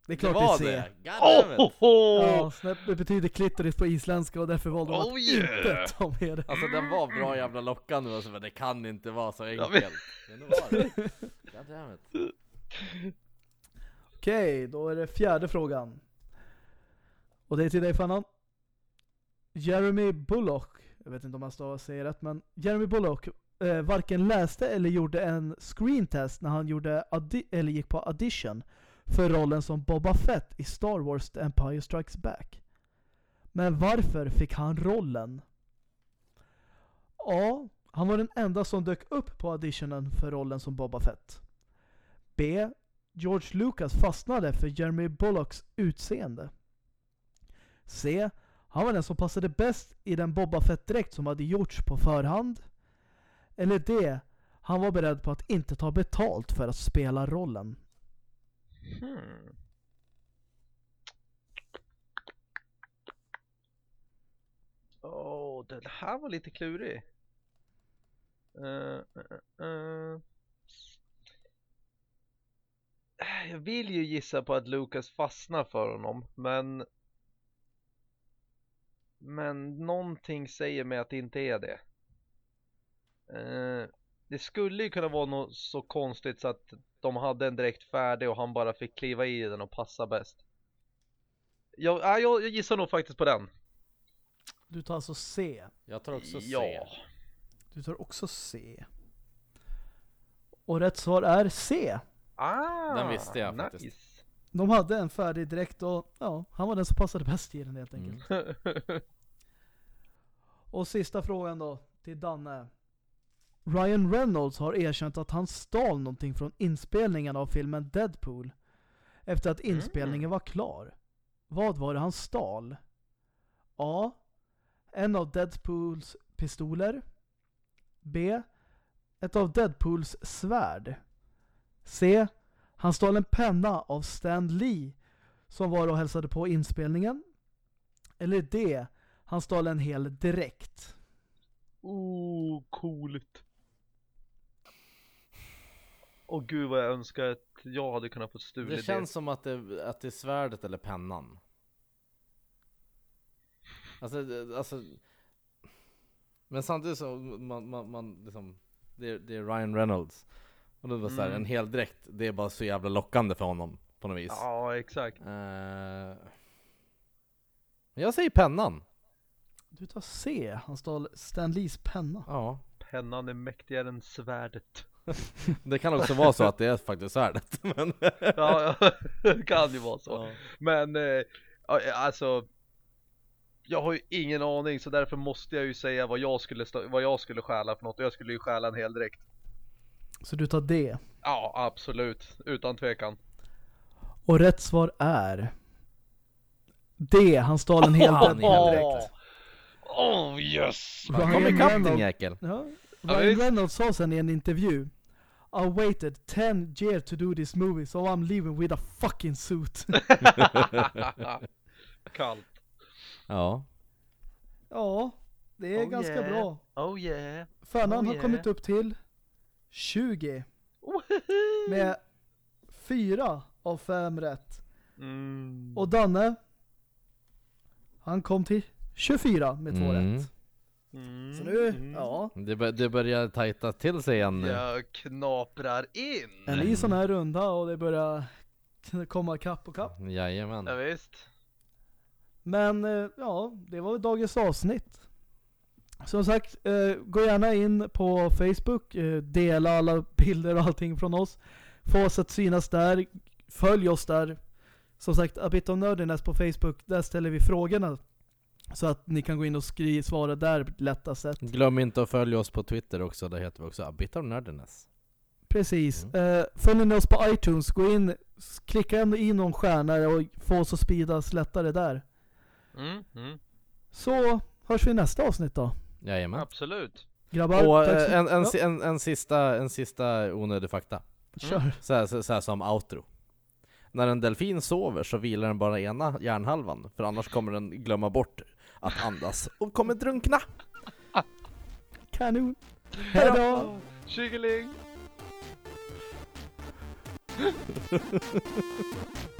Det är Det klart det, var är C. det! Oh, it. Ja, Snapper betyder klitoris på isländska och därför valde de att Oh, yeah. inte ta med det. Alltså den var bra jävla lockande men så bara, det kan inte vara så men- enkelt. Men det var det. God damn it. Okej, då är det fjärde frågan. Och det är till dig Fannan. Jeremy Bullock, jag vet inte om jag stavar sig rätt, men Jeremy Bullock eh, varken läste eller gjorde en screentest när han gjorde eller gick på audition för rollen som Boba Fett i Star Wars The Empire Strikes Back. Men varför fick han rollen? A. Han var den enda som dök upp på auditionen för rollen som Boba Fett. B. George Lucas fastnade för Jeremy Bullocks utseende. C. Han var den som passade bäst i den Boba Fett-dräkt som hade gjorts på förhand. Eller det, Han var beredd på att inte ta betalt för att spela rollen. Hmm. Åh, den här var lite klurig. Uh, uh, uh. Jag vill ju gissa på att Lucas fastnar för honom, men men någonting säger mig att det inte är det. Eh, det skulle ju kunna vara något så konstigt så att de hade en direkt färdig och han bara fick kliva i den och passa bäst. Jag, nej, jag, jag gissar nog faktiskt på den. Du tar alltså C. Jag tar också C. Ja. Du tar också C. Och rätt svar är C. Ah, Den visste jag nice. faktiskt. De hade en färdig dräkt och ja, han var den som passade bäst i den helt Mm. Och sista frågan då, till Danne. Ryan Reynolds har erkänt att han stal någonting från inspelningen av filmen Deadpool. Efter att inspelningen var klar. Vad var det han stal? A. En av Deadpools pistoler. B. Ett av Deadpools svärd. C. Han stal en penna av Stan Lee som var och hälsade på inspelningen. Eller D. Han stal en hel dräkt. oh, coolt. Åh gud vad jag önskar att jag hade kunnat få stulit Det känns som att det, att det är svärdet eller pennan. Alltså, det- alltså Men samtidigt så, man, man, man liksom det är, det är Ryan Reynolds Och det var så här, Mm. en hel dräkt, det är bara så jävla lockande för honom på något vis Ja, exakt. Eh, Jag säger pennan Du tar C. Han stal Stan Lees penna. Ja Pennan är mäktigare än svärdet. Det kan också vara så att det är faktiskt svärdet men Ja, ja, det kan ju vara så. ja. Men, eh, alltså. Jag har ju ingen aning så därför måste jag ju säga vad jag skulle, vad jag skulle stjäla för något. Jag skulle ju stjäla en hel dräkt. Så du tar D. Ja, absolut. Utan tvekan. Och rätt svar är D. Han stal en hel Deadpool hel dräkt. Oh yes! Fan, Kom ikapp din jäkel! Ja. Ryan. Reynolds sa sen i en intervju I waited 10 years to do this movie so I'm leaving with a fucking suit. Kallt. Ja ja, det är Oh ganska yeah. bra. Oh yeah. Fanan Oh har yeah. kommit upp till 20 Woho! med 4 av 5 rätt. Mm. Och Danne, han kom till 24 med 2 Mm. rätt. Mm. Så nu, Mm. ja. Det, bör, det börjar tajta till sig igen nu Jag knaprar in. En ny sån här runda och det börjar komma kapp och kapp. Jajamän Ja, visst. Men eh, ja, det var dagens avsnitt. Som sagt, eh, gå gärna in på Facebook, eh, dela alla bilder och allting från oss. Få oss att synas där. Följ oss där. Som sagt, A Bit of Nerdiness på Facebook, där ställer vi frågorna. Så att ni kan gå in och skriva, svara där lättast sätt. Glöm inte att följa oss på Twitter också, där heter vi också A Bit of Nerdiness Precis. Eh, följer ni oss på iTunes, gå in, klicka ändå in någon stjärna och få oss att spridas lättare där. Mm. Mm. Så hörs vi i nästa avsnitt då. Jajamän. Absolut. Grabbar, Och tack så- eh, en, en, ja, en, en, sista, en sista onödig fakta. Kör. Så här, så, så här som outro. När en delfin sover så vilar den bara ena hjärnhalvan, för annars kommer den glömma bort att andas och kommer drunkna. Kanon. Hejdå. Tjingeling!